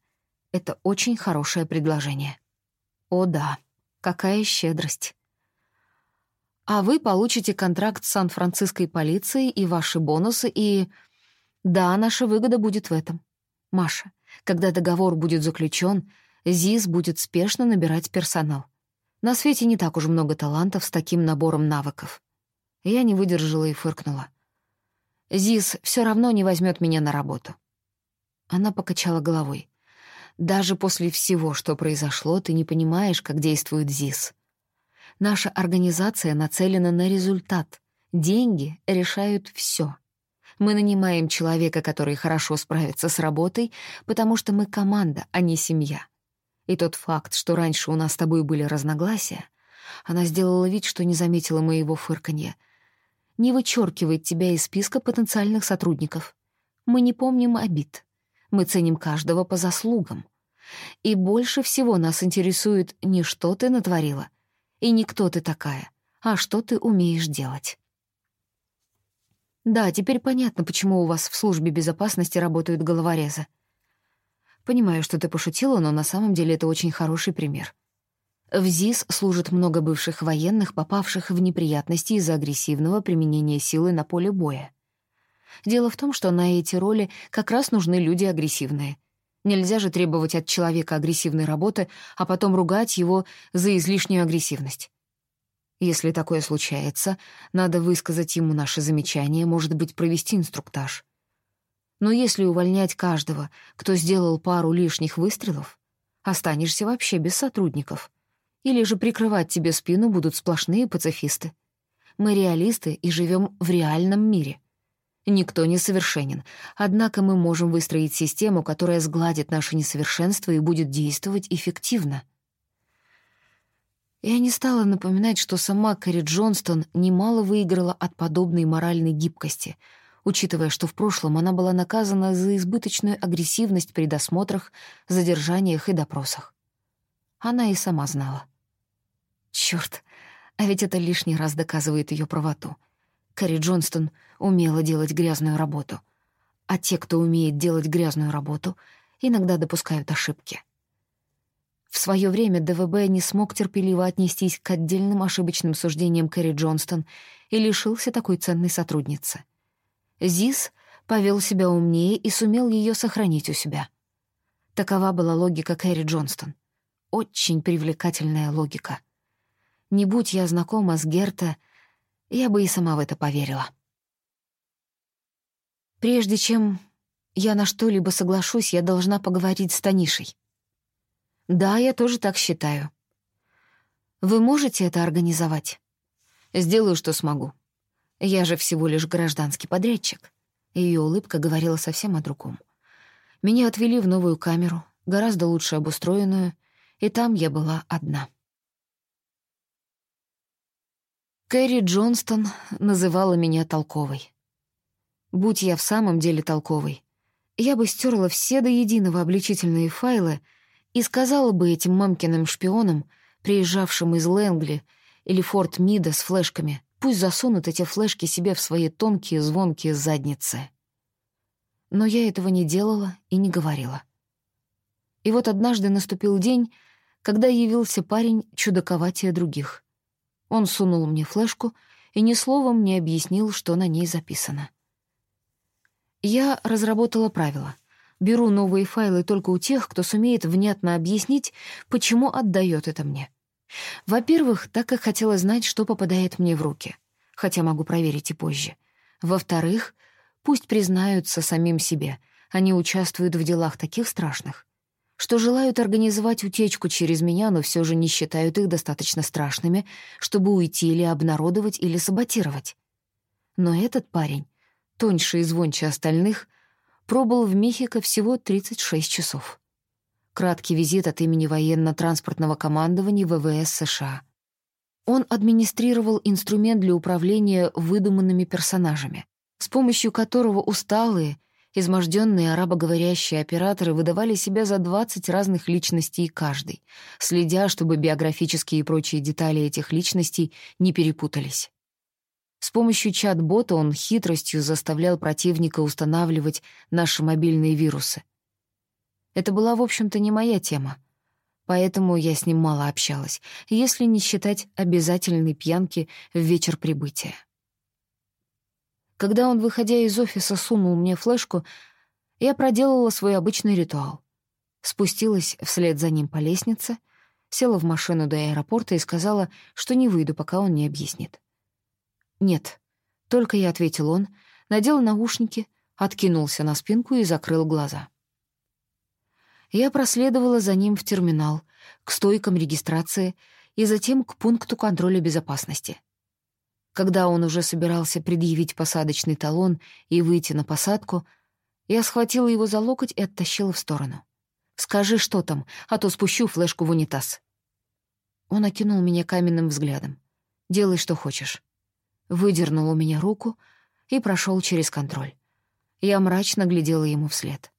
S1: это очень хорошее предложение. О да, какая щедрость. А вы получите контракт с Сан-Франциской полицией и ваши бонусы, и... Да, наша выгода будет в этом. Маша, когда договор будет заключен, ЗИС будет спешно набирать персонал. На свете не так уж много талантов с таким набором навыков. Я не выдержала и фыркнула. «Зис все равно не возьмет меня на работу». Она покачала головой. «Даже после всего, что произошло, ты не понимаешь, как действует ЗИС. Наша организация нацелена на результат. Деньги решают все. Мы нанимаем человека, который хорошо справится с работой, потому что мы команда, а не семья. И тот факт, что раньше у нас с тобой были разногласия, она сделала вид, что не заметила моего фырканья, не вычеркивает тебя из списка потенциальных сотрудников. Мы не помним обид. Мы ценим каждого по заслугам. И больше всего нас интересует не что ты натворила, и не кто ты такая, а что ты умеешь делать. Да, теперь понятно, почему у вас в службе безопасности работают головорезы. Понимаю, что ты пошутила, но на самом деле это очень хороший пример. В ЗИС служит много бывших военных, попавших в неприятности из-за агрессивного применения силы на поле боя. Дело в том, что на эти роли как раз нужны люди агрессивные. Нельзя же требовать от человека агрессивной работы, а потом ругать его за излишнюю агрессивность. Если такое случается, надо высказать ему наши замечания, может быть, провести инструктаж. Но если увольнять каждого, кто сделал пару лишних выстрелов, останешься вообще без сотрудников. Или же прикрывать тебе спину будут сплошные пацифисты. Мы реалисты и живем в реальном мире. Никто не совершенен, однако мы можем выстроить систему, которая сгладит наше несовершенство и будет действовать эффективно. Я не стала напоминать, что сама Кэрри Джонстон немало выиграла от подобной моральной гибкости — учитывая, что в прошлом она была наказана за избыточную агрессивность при досмотрах, задержаниях и допросах. Она и сама знала. Чёрт, а ведь это лишний раз доказывает её правоту. Кэрри Джонстон умела делать грязную работу. А те, кто умеет делать грязную работу, иногда допускают ошибки. В своё время ДВБ не смог терпеливо отнестись к отдельным ошибочным суждениям Кэрри Джонстон и лишился такой ценной сотрудницы — Зис повел себя умнее и сумел ее сохранить у себя. Такова была логика Кэрри Джонстон. Очень привлекательная логика. Не будь я знакома с Герта, я бы и сама в это поверила. Прежде чем я на что-либо соглашусь, я должна поговорить с Танишей. Да, я тоже так считаю. Вы можете это организовать? Сделаю, что смогу. Я же всего лишь гражданский подрядчик. Ее улыбка говорила совсем о другом. Меня отвели в новую камеру, гораздо лучше обустроенную, и там я была одна. Кэрри Джонстон называла меня толковой. Будь я в самом деле толковой, я бы стерла все до единого обличительные файлы и сказала бы этим мамкиным шпионам, приезжавшим из Лэнгли или Форт Мида с флешками, Пусть засунут эти флешки себе в свои тонкие звонкие задницы. Но я этого не делала и не говорила. И вот однажды наступил день, когда явился парень чудаковатее других. Он сунул мне флешку и ни словом не объяснил, что на ней записано. Я разработала правила. Беру новые файлы только у тех, кто сумеет внятно объяснить, почему отдает это мне. Во-первых, так как хотела знать, что попадает мне в руки, хотя могу проверить и позже. Во-вторых, пусть признаются самим себе, они участвуют в делах таких страшных, что желают организовать утечку через меня, но все же не считают их достаточно страшными, чтобы уйти или обнародовать, или саботировать. Но этот парень, тоньше и звонче остальных, пробыл в Мехико всего 36 часов. Краткий визит от имени военно-транспортного командования ВВС США. Он администрировал инструмент для управления выдуманными персонажами, с помощью которого усталые, изможденные арабоговорящие операторы выдавали себя за 20 разных личностей каждый, следя, чтобы биографические и прочие детали этих личностей не перепутались. С помощью чат-бота он хитростью заставлял противника устанавливать наши мобильные вирусы, это была, в общем-то, не моя тема. Поэтому я с ним мало общалась, если не считать обязательной пьянки в вечер прибытия. Когда он, выходя из офиса, сунул мне флешку, я проделала свой обычный ритуал. Спустилась вслед за ним по лестнице, села в машину до аэропорта и сказала, что не выйду, пока он не объяснит. «Нет», — только я ответил он, надел наушники, откинулся на спинку и закрыл глаза. Я проследовала за ним в терминал, к стойкам регистрации и затем к пункту контроля безопасности. Когда он уже собирался предъявить посадочный талон и выйти на посадку, я схватила его за локоть и оттащила в сторону. «Скажи, что там, а то спущу флешку в унитаз». Он окинул меня каменным взглядом. «Делай, что хочешь». Выдернул у меня руку и прошел через контроль. Я мрачно глядела ему вслед.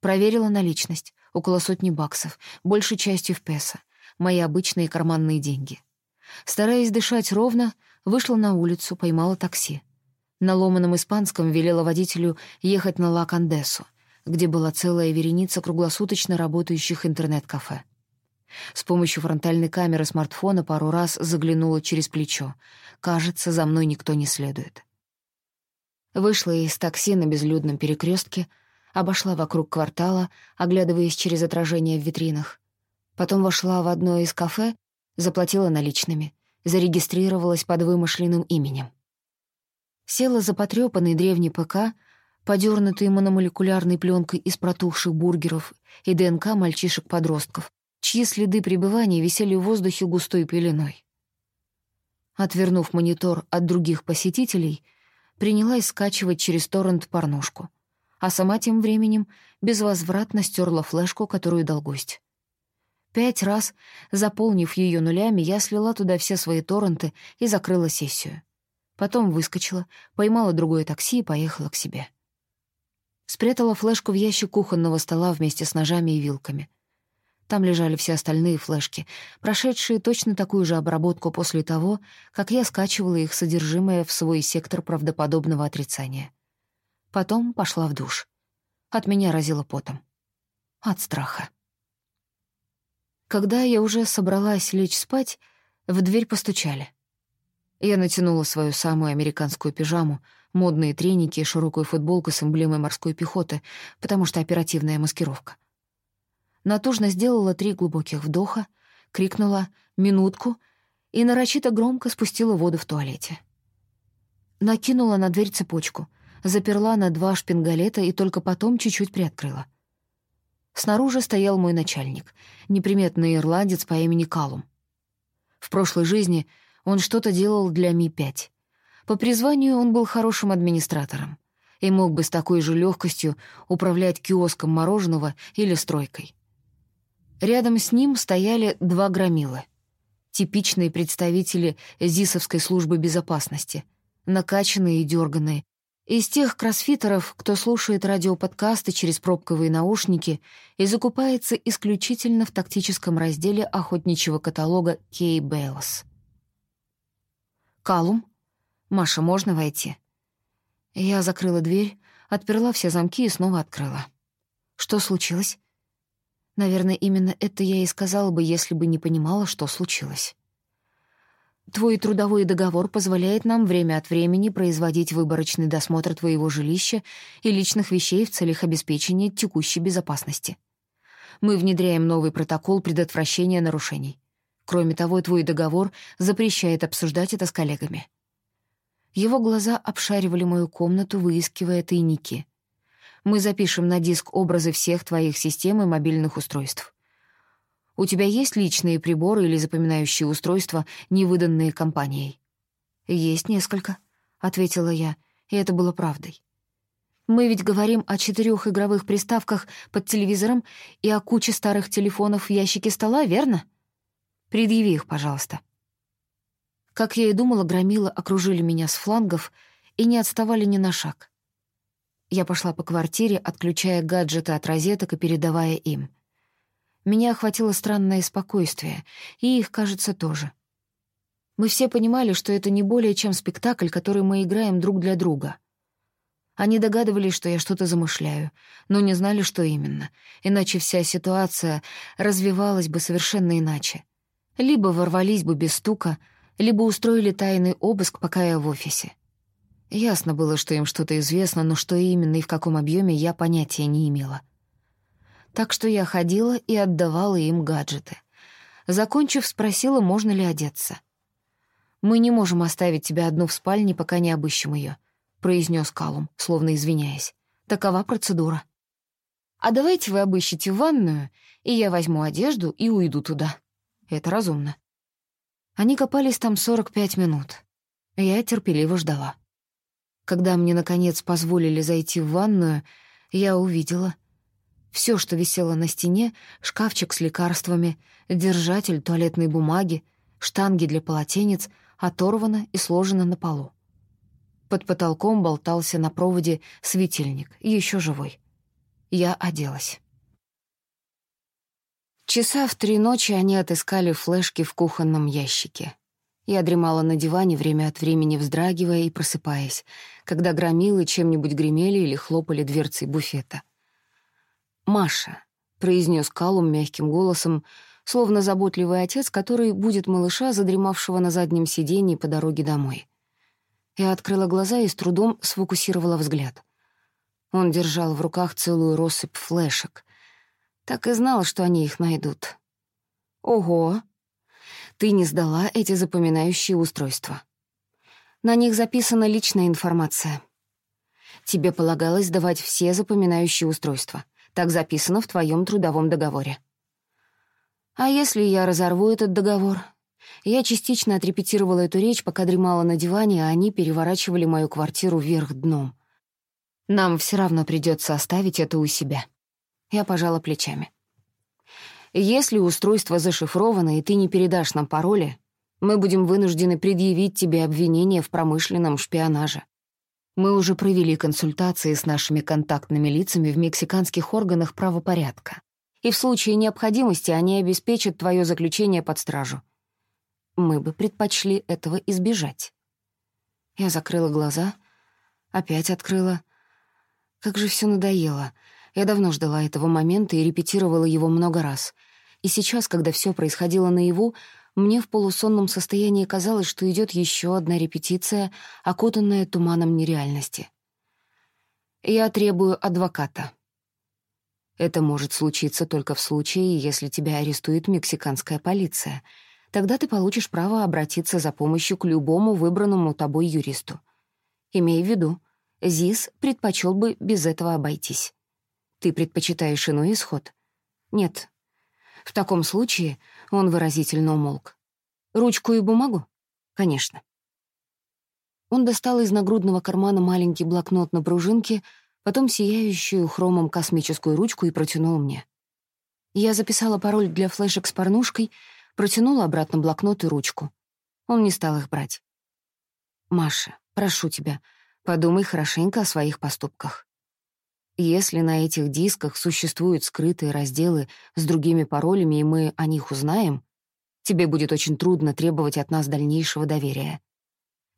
S1: Проверила наличность. Около сотни баксов, большей частью в песо. Мои обычные карманные деньги. Стараясь дышать ровно, вышла на улицу, поймала такси. На ломаном испанском велела водителю ехать на Ла-Кандесу, где была целая вереница круглосуточно работающих интернет-кафе. С помощью фронтальной камеры смартфона пару раз заглянула через плечо. Кажется, за мной никто не следует. Вышла из такси на безлюдном перекрестке, обошла вокруг квартала, оглядываясь через отражение в витринах. Потом вошла в одно из кафе, заплатила наличными, зарегистрировалась под вымышленным именем. Села за потрёпанный древний ПК, подёрнутый мономолекулярной пленкой из протухших бургеров и ДНК мальчишек-подростков, чьи следы пребывания висели в воздухе густой пеленой. Отвернув монитор от других посетителей, принялась скачивать через торрент порнушку — а сама тем временем безвозвратно стерла флешку, которую дал гость. Пять раз, заполнив ее нулями, я слила туда все свои торренты и закрыла сессию. Потом выскочила, поймала другое такси и поехала к себе. Спрятала флешку в ящик кухонного стола вместе с ножами и вилками. Там лежали все остальные флешки, прошедшие точно такую же обработку после того, как я скачивала их содержимое в свой сектор правдоподобного отрицания. Потом пошла в душ. От меня разило потом. От страха. Когда я уже собралась лечь спать, в дверь постучали. Я натянула свою самую американскую пижаму, модные треники и широкую футболку с эмблемой морской пехоты, потому что оперативная маскировка. Натужно сделала три глубоких вдоха, крикнула «минутку» и нарочито громко спустила воду в туалете. Накинула на дверь цепочку — заперла на два шпингалета и только потом чуть-чуть приоткрыла. Снаружи стоял мой начальник, неприметный ирландец по имени Калум. В прошлой жизни он что-то делал для Ми-5. По призванию он был хорошим администратором и мог бы с такой же легкостью управлять киоском мороженого или стройкой. Рядом с ним стояли два громилы, типичные представители ЗИСовской службы безопасности, накачанные и дерганные, из тех кроссфитеров, кто слушает радиоподкасты через пробковые наушники и закупается исключительно в тактическом разделе охотничьего каталога Кей Бейлс. «Калум? Маша, можно войти?» Я закрыла дверь, отперла все замки и снова открыла. Что случилось? Наверное, именно это я и сказала бы, если бы не понимала, что случилось. Твой трудовой договор позволяет нам время от времени производить выборочный досмотр твоего жилища и личных вещей в целях обеспечения текущей безопасности. Мы внедряем новый протокол предотвращения нарушений. Кроме того, твой договор запрещает обсуждать это с коллегами. Его глаза обшаривали мою комнату, выискивая тайники. Мы запишем на диск образы всех твоих систем и мобильных устройств. У тебя есть личные приборы или запоминающие устройства, не выданные компанией?» «Есть несколько», — ответила я, и это было правдой. «Мы ведь говорим о четырех игровых приставках под телевизором и о куче старых телефонов в ящике стола, верно? Предъяви их, пожалуйста». Как я и думала, громила окружили меня с флангов и не отставали ни на шаг. Я пошла по квартире, отключая гаджеты от розеток и передавая им. Меня охватило странное спокойствие, и их, кажется, тоже. Мы все понимали, что это не более чем спектакль, который мы играем друг для друга. Они догадывались, что я что-то замышляю, но не знали, что именно, иначе вся ситуация развивалась бы совершенно иначе. Либо ворвались бы без стука, либо устроили тайный обыск, пока я в офисе. Ясно было, что им что-то известно, но что именно и в каком объеме я понятия не имела так что я ходила и отдавала им гаджеты. Закончив, спросила, можно ли одеться. «Мы не можем оставить тебя одну в спальне, пока не обыщем ее», — произнес Калум, словно извиняясь. «Такова процедура». «А давайте вы обыщите ванную, и я возьму одежду и уйду туда. Это разумно». Они копались там 45 минут. Я терпеливо ждала. Когда мне, наконец, позволили зайти в ванную, я увидела — все, что висело на стене, шкафчик с лекарствами, держатель туалетной бумаги, штанги для полотенец, оторвано и сложено на полу. Под потолком болтался на проводе светильник, еще живой. Я оделась. Часа в три ночи они отыскали флешки в кухонном ящике. Я дремала на диване, время от времени вздрагивая и просыпаясь, когда громилы чем-нибудь гремели или хлопали дверцей буфета. «Маша», — произнес Калум мягким голосом, словно заботливый отец, который будет малыша, задремавшего на заднем сиденье по дороге домой. Я открыла глаза и с трудом сфокусировала взгляд. Он держал в руках целую россыпь флешек. Так и знал, что они их найдут. «Ого! Ты не сдала эти запоминающие устройства. На них записана личная информация. Тебе полагалось давать все запоминающие устройства — так записано в твоем трудовом договоре. А если я разорву этот договор? Я частично отрепетировала эту речь, пока дремала на диване, а они переворачивали мою квартиру вверх дном. Нам все равно придется оставить это у себя. Я пожала плечами. Если устройство зашифровано, и ты не передашь нам пароли, мы будем вынуждены предъявить тебе обвинение в промышленном шпионаже. Мы уже провели консультации с нашими контактными лицами в мексиканских органах правопорядка. И в случае необходимости они обеспечат твое заключение под стражу. Мы бы предпочли этого избежать. Я закрыла глаза, опять открыла. Как же все надоело. Я давно ждала этого момента и репетировала его много раз. И сейчас, когда все происходило наяву, мне в полусонном состоянии казалось, что идет еще одна репетиция, окутанная туманом нереальности. «Я требую адвоката». Это может случиться только в случае, если тебя арестует мексиканская полиция. Тогда ты получишь право обратиться за помощью к любому выбранному тобой юристу. Имей в виду, ЗИС предпочел бы без этого обойтись. Ты предпочитаешь иной исход? Нет. В таком случае он выразительно умолк. «Ручку и бумагу?» «Конечно». Он достал из нагрудного кармана маленький блокнот на пружинке, потом сияющую хромом космическую ручку и протянул мне. Я записала пароль для флешек с порнушкой, протянула обратно блокнот и ручку. Он не стал их брать. «Маша, прошу тебя, подумай хорошенько о своих поступках. Если на этих дисках существуют скрытые разделы с другими паролями, и мы о них узнаем, тебе будет очень трудно требовать от нас дальнейшего доверия.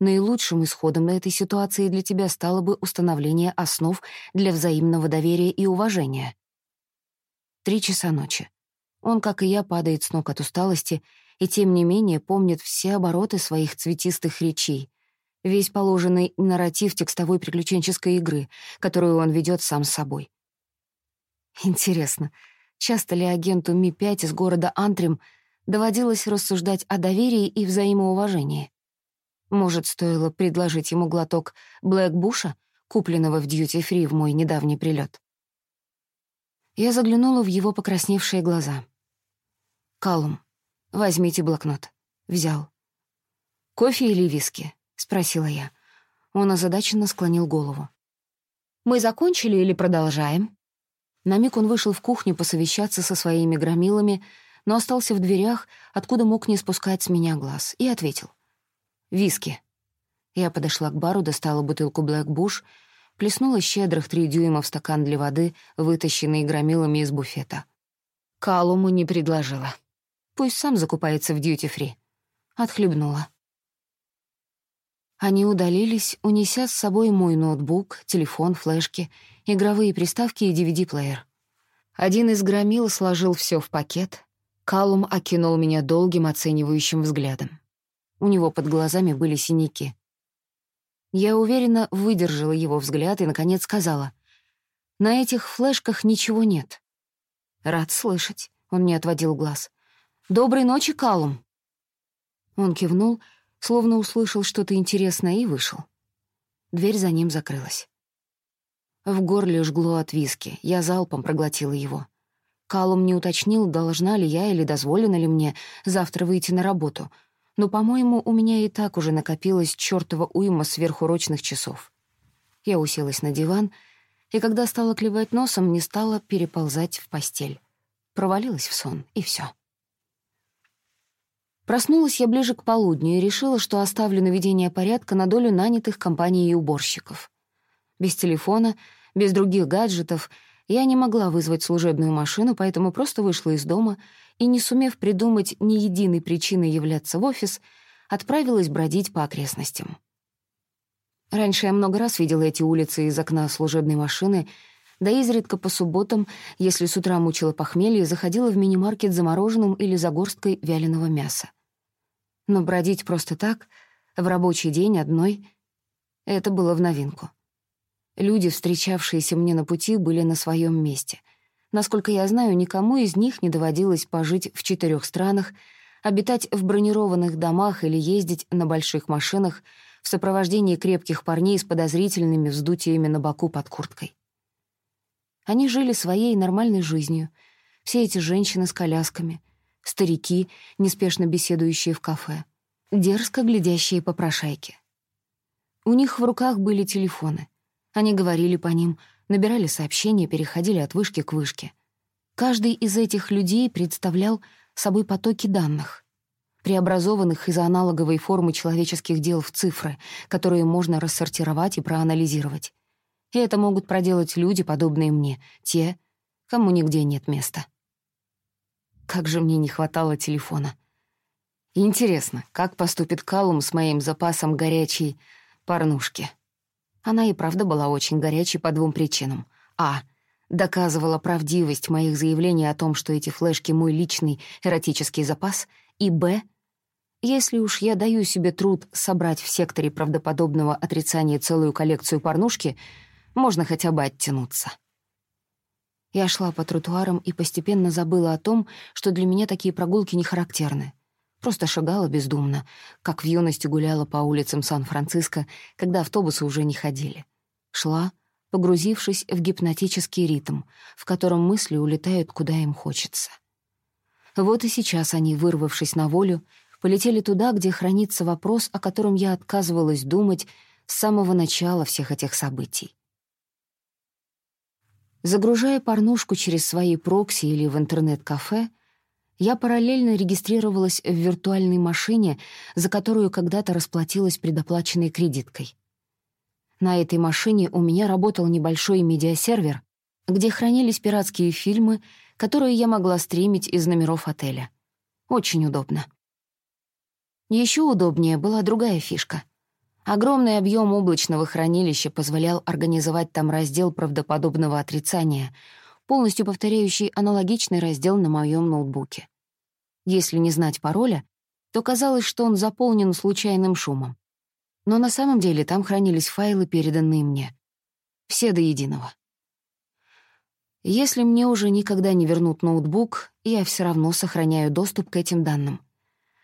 S1: Наилучшим исходом на этой ситуации для тебя стало бы установление основ для взаимного доверия и уважения. Три часа ночи. Он, как и я, падает с ног от усталости и, тем не менее, помнит все обороты своих цветистых речей, весь положенный нарратив текстовой приключенческой игры, которую он ведет сам с собой. Интересно, часто ли агенту Ми-5 из города Антрим доводилось рассуждать о доверии и взаимоуважении? Может, стоило предложить ему глоток Блэкбуша, купленного в дьюти-фри в мой недавний прилет. Я заглянула в его покрасневшие глаза. «Калум, возьмите блокнот». Взял. «Кофе или виски?» — спросила я. Он озадаченно склонил голову. «Мы закончили или продолжаем?» На миг он вышел в кухню посовещаться со своими громилами, но остался в дверях, откуда мог не спускать с меня глаз, и ответил. «Виски». Я подошла к бару, достала бутылку Black Bush, плеснула щедрых три дюйма в стакан для воды, вытащенный громилами из буфета. Калуму не предложила. Пусть сам закупается в дьюти-фри. Отхлебнула. Они удалились, унеся с собой мой ноутбук, телефон, флешки, игровые приставки и DVD-плеер. Один из громил сложил все в пакет. Калум окинул меня долгим оценивающим взглядом. У него под глазами были синяки. Я уверенно выдержала его взгляд и, наконец, сказала. «На этих флешках ничего нет». «Рад слышать», — он не отводил глаз. «Доброй ночи, Калум». Он кивнул, словно услышал что-то интересное, и вышел. Дверь за ним закрылась. В горле жгло от виски, я залпом проглотила его. Калум не уточнил, должна ли я или дозволено ли мне завтра выйти на работу — но, по-моему, у меня и так уже накопилось чёртова уйма сверхурочных часов. Я уселась на диван, и когда стала клевать носом, не стала переползать в постель. Провалилась в сон, и всё. Проснулась я ближе к полудню и решила, что оставлю наведение порядка на долю нанятых компаний и уборщиков. Без телефона, без других гаджетов я не могла вызвать служебную машину, поэтому просто вышла из дома и, не сумев придумать ни единой причины являться в офис, отправилась бродить по окрестностям. Раньше я много раз видела эти улицы из окна служебной машины, да изредка по субботам, если с утра мучила похмелье, заходила в мини-маркет за мороженым или за горсткой вяленого мяса. Но бродить просто так, в рабочий день одной, это было в новинку. Люди, встречавшиеся мне на пути, были на своем месте — Насколько я знаю, никому из них не доводилось пожить в четырех странах, обитать в бронированных домах или ездить на больших машинах в сопровождении крепких парней с подозрительными вздутиями на боку под курткой. Они жили своей нормальной жизнью. Все эти женщины с колясками, старики, неспешно беседующие в кафе, дерзко глядящие по прошайке. У них в руках были телефоны. Они говорили по ним — набирали сообщения, переходили от вышки к вышке. Каждый из этих людей представлял собой потоки данных, преобразованных из аналоговой формы человеческих дел в цифры, которые можно рассортировать и проанализировать. И это могут проделать люди, подобные мне, те, кому нигде нет места. Как же мне не хватало телефона. Интересно, как поступит Калум с моим запасом горячей порнушки? Она и правда была очень горячей по двум причинам. А. Доказывала правдивость моих заявлений о том, что эти флешки — мой личный эротический запас. И Б. Если уж я даю себе труд собрать в секторе правдоподобного отрицания целую коллекцию порнушки, можно хотя бы оттянуться. Я шла по тротуарам и постепенно забыла о том, что для меня такие прогулки не характерны. Просто шагала бездумно, как в юности гуляла по улицам Сан-Франциско, когда автобусы уже не ходили. Шла, погрузившись в гипнотический ритм, в котором мысли улетают, куда им хочется. Вот и сейчас они, вырвавшись на волю, полетели туда, где хранится вопрос, о котором я отказывалась думать с самого начала всех этих событий. Загружая порнушку через свои прокси или в интернет-кафе, я параллельно регистрировалась в виртуальной машине, за которую когда-то расплатилась предоплаченной кредиткой. На этой машине у меня работал небольшой медиасервер, где хранились пиратские фильмы, которые я могла стримить из номеров отеля. Очень удобно. Еще удобнее была другая фишка. Огромный объем облачного хранилища позволял организовать там раздел правдоподобного отрицания, полностью повторяющий аналогичный раздел на моем ноутбуке. Если не знать пароля, то казалось, что он заполнен случайным шумом. Но на самом деле там хранились файлы, переданные мне. Все до единого. Если мне уже никогда не вернут ноутбук, я все равно сохраняю доступ к этим данным.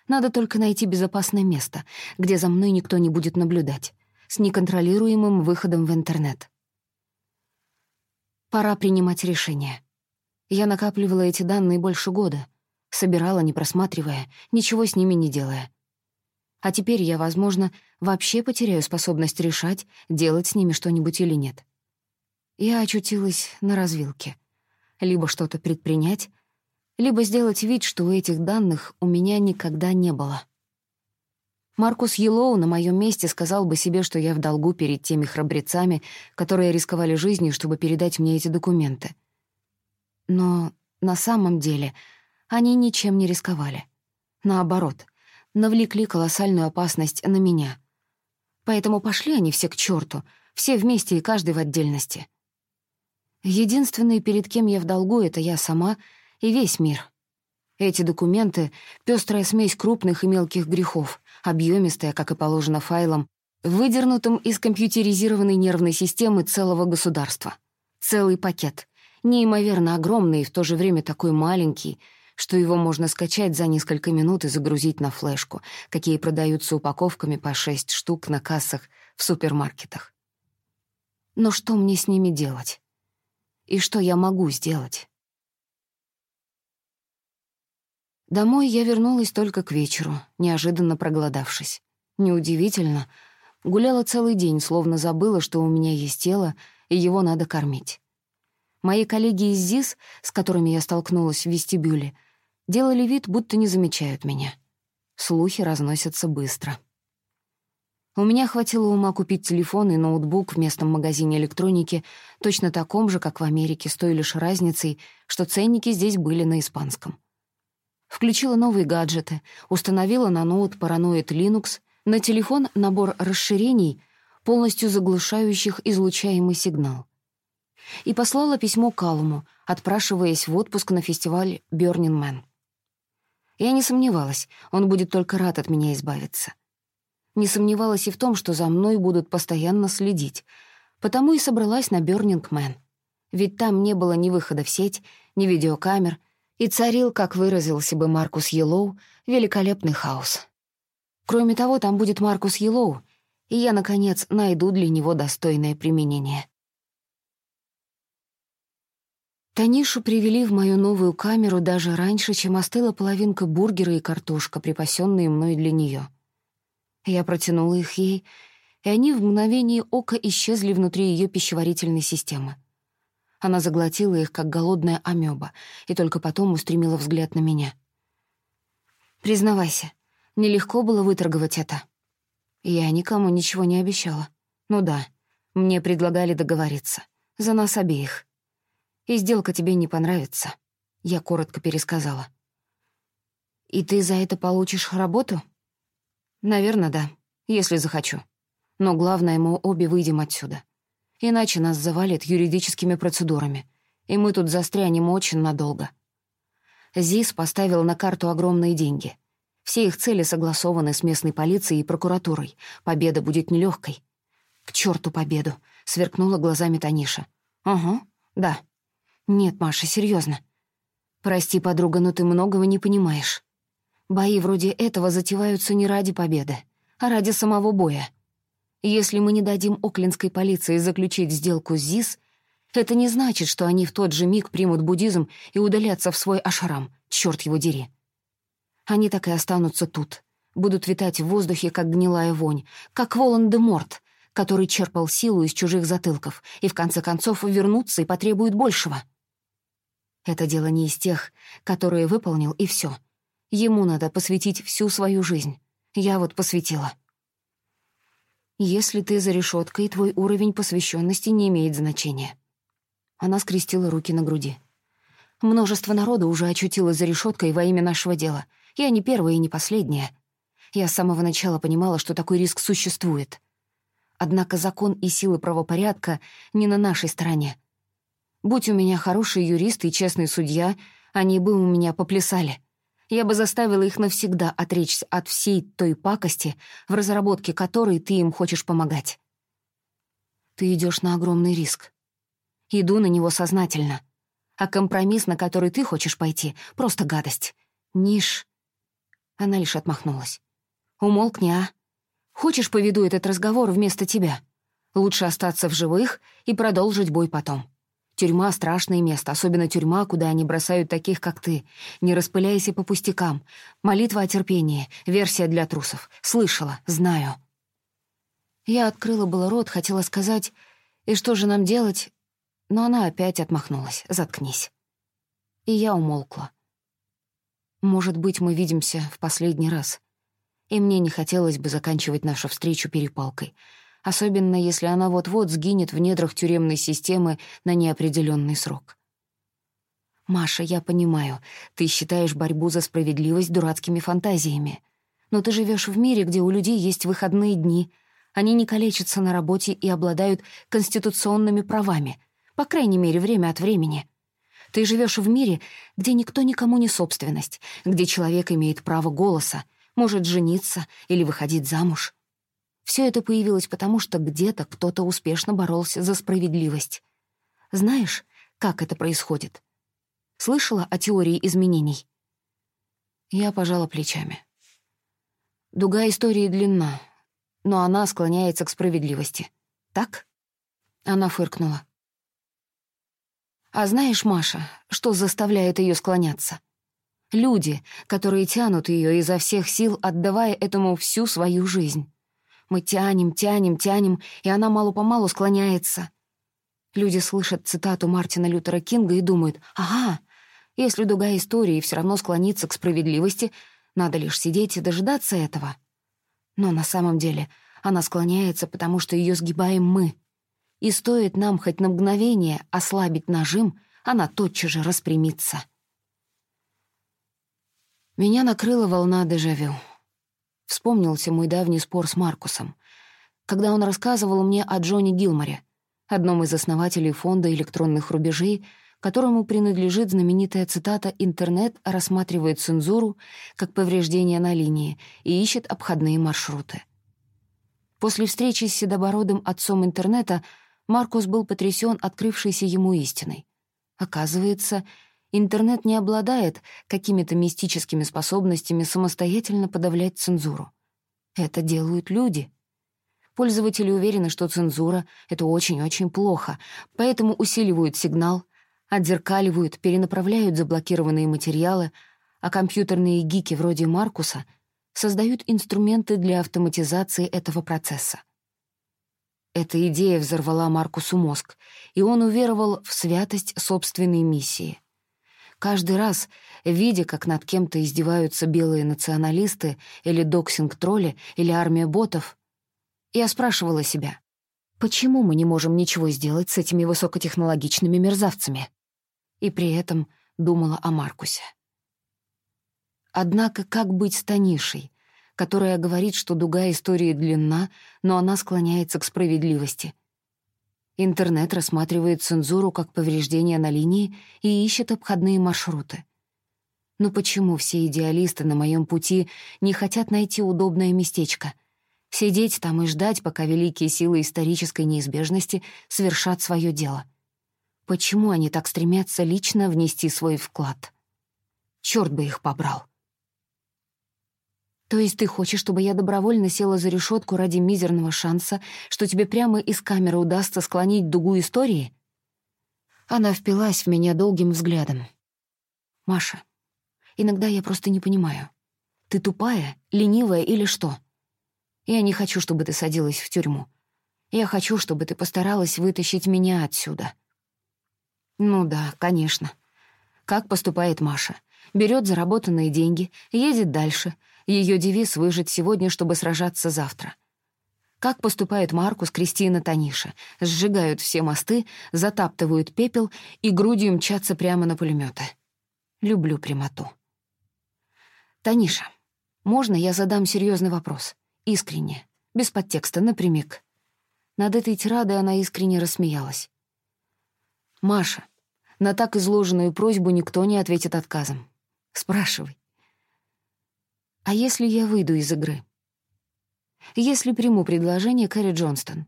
S1: Надо только найти безопасное место, где за мной никто не будет наблюдать, с неконтролируемым выходом в интернет. Пора принимать решение. Я накапливала эти данные больше года, собирала, не просматривая, ничего с ними не делая. А теперь я, возможно, вообще потеряю способность решать, делать с ними что-нибудь или нет. Я очутилась на развилке. Либо что-то предпринять, либо сделать вид, что у этих данных у меня никогда не было. Маркус Йеллоу на моем месте сказал бы себе, что я в долгу перед теми храбрецами, которые рисковали жизнью, чтобы передать мне эти документы. Но на самом деле они ничем не рисковали. Наоборот, навлекли колоссальную опасность на меня. Поэтому пошли они все к черту, все вместе и каждый в отдельности. Единственный, перед кем я в долгу, — это я сама и весь мир. Эти документы — пестрая смесь крупных и мелких грехов, объемистая, как и положено файлам, выдернутым из компьютеризированной нервной системы целого государства. Целый пакет, неимоверно огромный и в то же время такой маленький, что его можно скачать за несколько минут и загрузить на флешку, какие продаются упаковками по шесть штук на кассах в супермаркетах. Но что мне с ними делать? и что я могу сделать. Домой я вернулась только к вечеру, неожиданно проголодавшись. Неудивительно, гуляла целый день, словно забыла, что у меня есть тело, и его надо кормить. Мои коллеги из ЗИС, с которыми я столкнулась в вестибюле, делали вид, будто не замечают меня. Слухи разносятся быстро. У меня хватило ума купить телефон и ноутбук в местном магазине электроники, точно таком же, как в Америке, с той лишь разницей, что ценники здесь были на испанском. Включила новые гаджеты, установила на ноут Paranoid Linux, на телефон набор расширений, полностью заглушающих излучаемый сигнал. И послала письмо Калуму, отпрашиваясь в отпуск на фестиваль Burning Man. Я не сомневалась, он будет только рад от меня избавиться — не сомневалась и в том, что за мной будут постоянно следить, потому и собралась на Burning Man. Ведь там не было ни выхода в сеть, ни видеокамер, и царил, как выразился бы Маркус Йеллоу, великолепный хаос. Кроме того, там будет Маркус Йеллоу, и я, наконец, найду для него достойное применение. Танишу привели в мою новую камеру даже раньше, чем остыла половинка бургера и картошка, припасенные мной для нее. Я протянула их ей, и они в мгновение ока исчезли внутри ее пищеварительной системы. Она заглотила их, как голодная амеба, и только потом устремила взгляд на меня. «Признавайся, нелегко было выторговать это». Я никому ничего не обещала. Ну да, мне предлагали договориться. За нас обеих. И сделка тебе не понравится. Я коротко пересказала. «И ты за это получишь работу?» Наверное, да, если захочу. Но главное, мы обе выйдем отсюда. Иначе нас завалят юридическими процедурами, и мы тут застрянем очень надолго. ЗИС поставил на карту огромные деньги. Все их цели согласованы с местной полицией и прокуратурой. Победа будет нелегкой. «К черту победу!» — сверкнула глазами Таниша. «Ага, да. Нет, Маша, серьезно. Прости, подруга, но ты многого не понимаешь. Бои вроде этого затеваются не ради победы, а ради самого боя. Если мы не дадим оклинской полиции заключить сделку с ЗИС, это не значит, что они в тот же миг примут буддизм и удалятся в свой ашрам, черт его дери. Они так и останутся тут, будут витать в воздухе, как гнилая вонь, как Волан-де-Морт, который черпал силу из чужих затылков и в конце концов вернутся и потребует большего. Это дело не из тех, которые выполнил, и все — Ему надо посвятить всю свою жизнь. Я вот посвятила. Если ты за решеткой, твой уровень посвященности не имеет значения. Она скрестила руки на груди. Множество народа уже очутилось за решеткой во имя нашего дела. Я не первая и не последняя. Я с самого начала понимала, что такой риск существует. Однако закон и силы правопорядка не на нашей стороне. Будь у меня хороший юрист и честный судья, они бы у меня поплясали. Я бы заставила их навсегда отречься от всей той пакости, в разработке которой ты им хочешь помогать. Ты идешь на огромный риск. Иду на него сознательно. А компромисс, на который ты хочешь пойти, — просто гадость. Ниш. Она лишь отмахнулась. Умолкни, а? Хочешь, поведу этот разговор вместо тебя? Лучше остаться в живых и продолжить бой потом. Тюрьма — страшное место, особенно тюрьма, куда они бросают таких, как ты. Не распыляйся по пустякам. Молитва о терпении, версия для трусов. Слышала, знаю. Я открыла было рот, хотела сказать, и что же нам делать, но она опять отмахнулась. Заткнись. И я умолкла. Может быть, мы видимся в последний раз. И мне не хотелось бы заканчивать нашу встречу перепалкой — особенно если она вот-вот сгинет в недрах тюремной системы на неопределенный срок. «Маша, я понимаю, ты считаешь борьбу за справедливость дурацкими фантазиями. Но ты живешь в мире, где у людей есть выходные дни. Они не калечатся на работе и обладают конституционными правами, по крайней мере, время от времени. Ты живешь в мире, где никто никому не собственность, где человек имеет право голоса, может жениться или выходить замуж. Все это появилось потому, что где-то кто-то успешно боролся за справедливость. Знаешь, как это происходит? Слышала о теории изменений? Я пожала плечами. Дуга истории длинна, но она склоняется к справедливости. Так? Она фыркнула. А знаешь, Маша, что заставляет ее склоняться? Люди, которые тянут ее изо всех сил, отдавая этому всю свою жизнь. Мы тянем, тянем, тянем, и она мало-помалу склоняется. Люди слышат цитату Мартина Лютера Кинга и думают, «Ага, если дуга истории все равно склонится к справедливости, надо лишь сидеть и дожидаться этого». Но на самом деле она склоняется, потому что ее сгибаем мы. И стоит нам хоть на мгновение ослабить нажим, она тотчас же распрямится. Меня накрыла волна дежавю. Вспомнился мой давний спор с Маркусом, когда он рассказывал мне о Джонни Гилморе, одном из основателей фонда электронных рубежей, которому принадлежит знаменитая цитата «Интернет рассматривает цензуру как повреждение на линии и ищет обходные маршруты». После встречи с седобородым отцом интернета Маркус был потрясен открывшейся ему истиной. Оказывается, Интернет не обладает какими-то мистическими способностями самостоятельно подавлять цензуру. Это делают люди. Пользователи уверены, что цензура — это очень-очень плохо, поэтому усиливают сигнал, отзеркаливают, перенаправляют заблокированные материалы, а компьютерные гики вроде Маркуса создают инструменты для автоматизации этого процесса. Эта идея взорвала Маркусу мозг, и он уверовал в святость собственной миссии — Каждый раз, видя, как над кем-то издеваются белые националисты или доксинг-тролли или армия ботов, я спрашивала себя, почему мы не можем ничего сделать с этими высокотехнологичными мерзавцами? И при этом думала о Маркусе. Однако как быть с Танишей, которая говорит, что дуга истории длинна, но она склоняется к справедливости — Интернет рассматривает цензуру как повреждение на линии и ищет обходные маршруты. Но почему все идеалисты на моем пути не хотят найти удобное местечко? Сидеть там и ждать, пока великие силы исторической неизбежности совершат свое дело. Почему они так стремятся лично внести свой вклад? Черт бы их побрал. То есть ты хочешь, чтобы я добровольно села за решетку ради мизерного шанса, что тебе прямо из камеры удастся склонить дугу истории? Она впилась в меня долгим взглядом. Маша, иногда я просто не понимаю. Ты тупая, ленивая или что? Я не хочу, чтобы ты садилась в тюрьму. Я хочу, чтобы ты постаралась вытащить меня отсюда. Ну да, конечно. Как поступает Маша? Берет заработанные деньги, едет дальше — ее девиз — выжить сегодня, чтобы сражаться завтра. Как поступает Маркус, Кристина, Таниша? Сжигают все мосты, затаптывают пепел и грудью мчатся прямо на пулеметы. Люблю прямоту. Таниша, можно я задам серьезный вопрос? Искренне, без подтекста, напрямик. Над этой тирадой она искренне рассмеялась. «Маша, на так изложенную просьбу никто не ответит отказом. Спрашивай. А если я выйду из игры? Если приму предложение Кэрри Джонстон?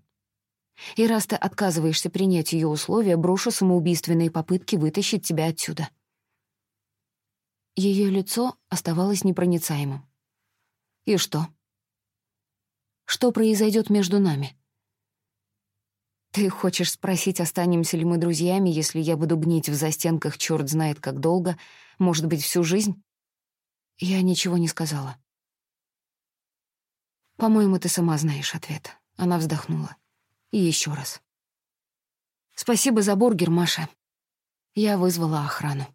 S1: И раз ты отказываешься принять ее условия, брошу самоубийственные попытки вытащить тебя отсюда». Ее лицо оставалось непроницаемым. «И что?» «Что произойдет между нами?» «Ты хочешь спросить, останемся ли мы друзьями, если я буду гнить в застенках черт знает как долго, может быть, всю жизнь?» Я ничего не сказала. «По-моему, ты сама знаешь ответ». Она вздохнула. И еще раз. «Спасибо за бургер, Маша. Я вызвала охрану».